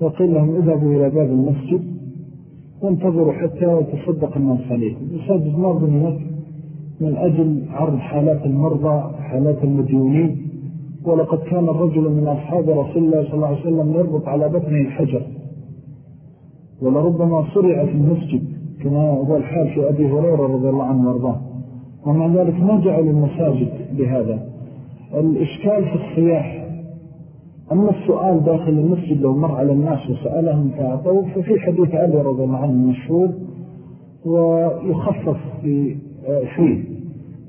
وقيل لهم اذهبوا إلى باب المسجد وانتظروا حتى يتصدق الناس عليكم يسجد ما هناك من أجل عرض حالات المرضى حالات المديونين ولقد كان الرجل من أصحاب رسول الله صلى الله عليه وسلم يربط على بطنه الحجر ولربما صرع في المسجد كما هو الحال في أبي هريرة رضي الله عنه وأرضاه. ومع ذلك ما جعل المساجد بهذا؟ الإشكال في الصياح أما السؤال داخل المسجد لو مر على الناس وسألهم فأعطوه ففي حديث علي رضي الله عنه مشهور ويخفف في فيه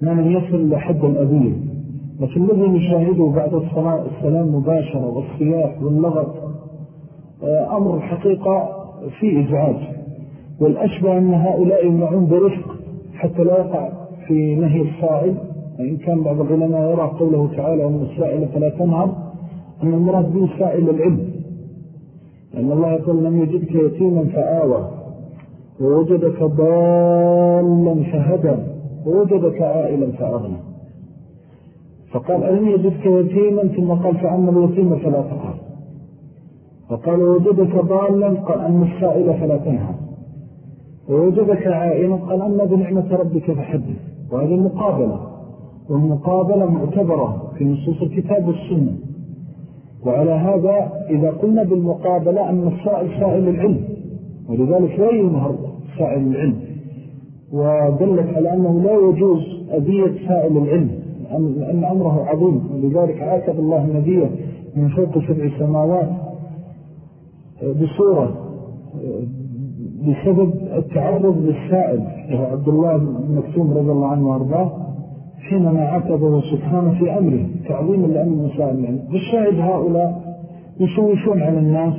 ما لم يصل لحد الأبيه لكن الذي نشاهده بعد الصلاة السلام مباشرة والصياح واللغط أمر الحقيقة في إزعاج. والأشبه أن هؤلاء يمنعون برفق حتى لا يقع في نهي الصائل وإن كان بعض العلماء يرى قوله تعالى أن السائل فلا تنهر أن المراد به سائل العلم. لأن الله يقول لم يجدك يتيما فآوى ووجدك ضالا فهدى ووجدك عائلا فأغنى. فقال ألم يجدك يتيما؟ ثم قال فأما اليتيم فلا تقر فقال وجدك ضالا؟ قال أما السائل فلا تنهى ووجدك عائلا؟ قال أما بنعمة ربك فحدث. وهذه المقابلة والمقابلة معتبرة في نصوص الكتاب والسنة. وعلى هذا إذا قلنا بالمقابلة أن السائل سائل العلم ولذلك لا ينهر سائل العلم. ودلت على أنه لا يجوز أذية سائل العلم أن أمره عظيم. ولذلك عاتب الله النبي من فوق سبع سماوات بصورة بسبب التعرض للسائل وهو عبد الله بن مكتوم رضي الله عنه وأرضاه حينما عتبه سبحانه في أمره تعظيما لأمر المسائل يعني. بالشاهد هؤلاء يشوشون على الناس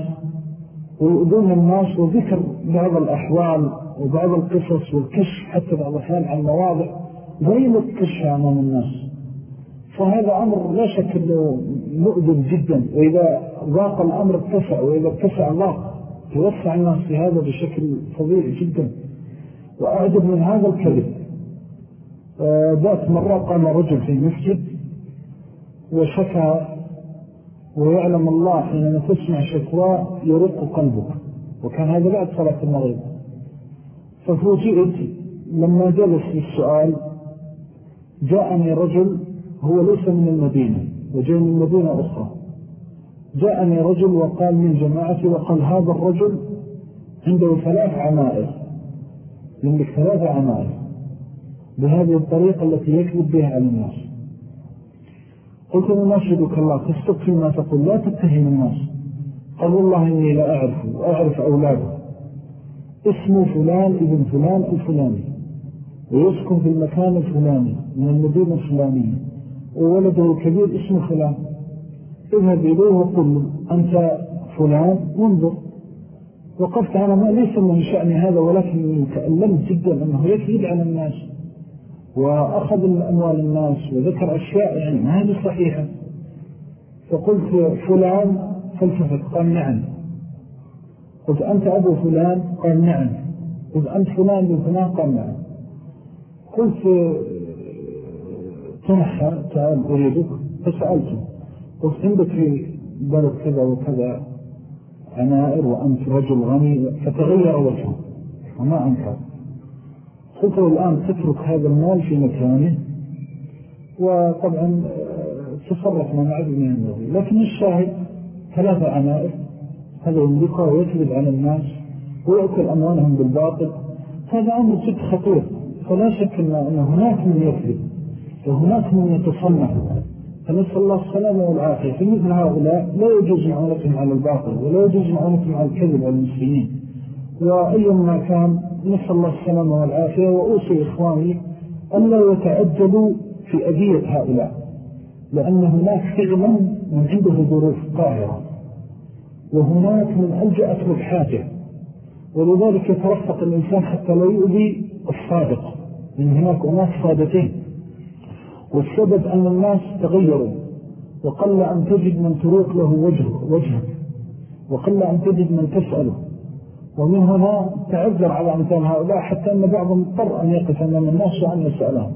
ويؤذون الناس وذكر بعض الأحوال وبعض القصص والكشف حتى بعض الأحيان عن مواضع غير الكشف أمام الناس. فهذا أمر لا شك أنه مؤذن جدا وإذا ضاق الأمر اتسع وإذا اتسع ضاق. توسع الناس في هذا بشكل فضيع جدا. وأعجب من هذا الكذب. ذات مرة قام رجل في المسجد وشكى ويعلم الله حينما تسمع شكوى يرق قلبك وكان هذا بعد صلاة المغرب. ففوجئت لما جلس للسؤال جاءني رجل هو ليس من المدينة وجاء من مدينة أخرى. جاءني رجل وقال من جماعتي وقال هذا الرجل عنده ثلاث عمائر يملك ثلاث عمائر بهذه الطريقة التي يكذب بها على الناس. قلت نشهدك الله؟ تستقفي ما تقول لا تتهم الناس. قال والله إني لا أعرف وأعرف أولاده. اسمه فلان ابن فلان الفلاني. ويسكن في المكان الفلاني من المدينة الفلانية. وولده الكبير اسمه فلان. اذهب إليه وقل أنت فلان وانظر وقفت على ما ليس من شأن هذا ولكن تألمت جدا أنه يكيد على الناس وأخذ أموال الناس وذكر أشياء يعني ما هي صحيحة. فقلت فلان فلسفة قال نعم. قلت أنت أبو فلان قال نعم. قلت أنت فلان ابن فلان قال نعم. قلت تنحى تعال أريدك فسألته. قلت عندك في بلد كذا وكذا عنائر وأنت رجل غني فتغير وجهه وما أنكر قلت الآن تترك هذا المال في مكانه وطبعا تصرف ما معه من النظر. لكن الشاهد ثلاثة عنائر هذا يملكها ويكذب على الناس ويأكل أموالهم بالباطل. هذا أمر جد خطير. فلا شك أن هناك من يكذب وهناك من يتصنع. فنسأل الله السلامة والعافية. في مثل هؤلاء لا يجوز معونتهم على الباطل ولا يجوز معونتهم على الكذب على المسلمين وأيما كان نسأل الله السلامة والعافية. وأوصي إخواني أن لا يتعجلوا في أذية هؤلاء لأن هناك فعلا من عنده ظروف قاهرة. وهناك من ألجأت الحاجة ولذلك يترفق الإنسان حتى لا يؤذي الصادق. من هناك أناس صادقين. والسبب أن الناس تغيروا وقل أن تجد من تروق له وجهه وجهك وقل أن تجد من تسأله. ومن هنا تعذر على أمثال هؤلاء حتى أن بعضهم اضطر أن يقف أمام الناس وأن يسألهم.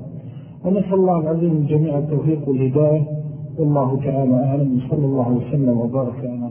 ونسأل الله العظيم جميع التوفيق والهداية. والله تعالى أعلم. صلى الله وسلم وبارك على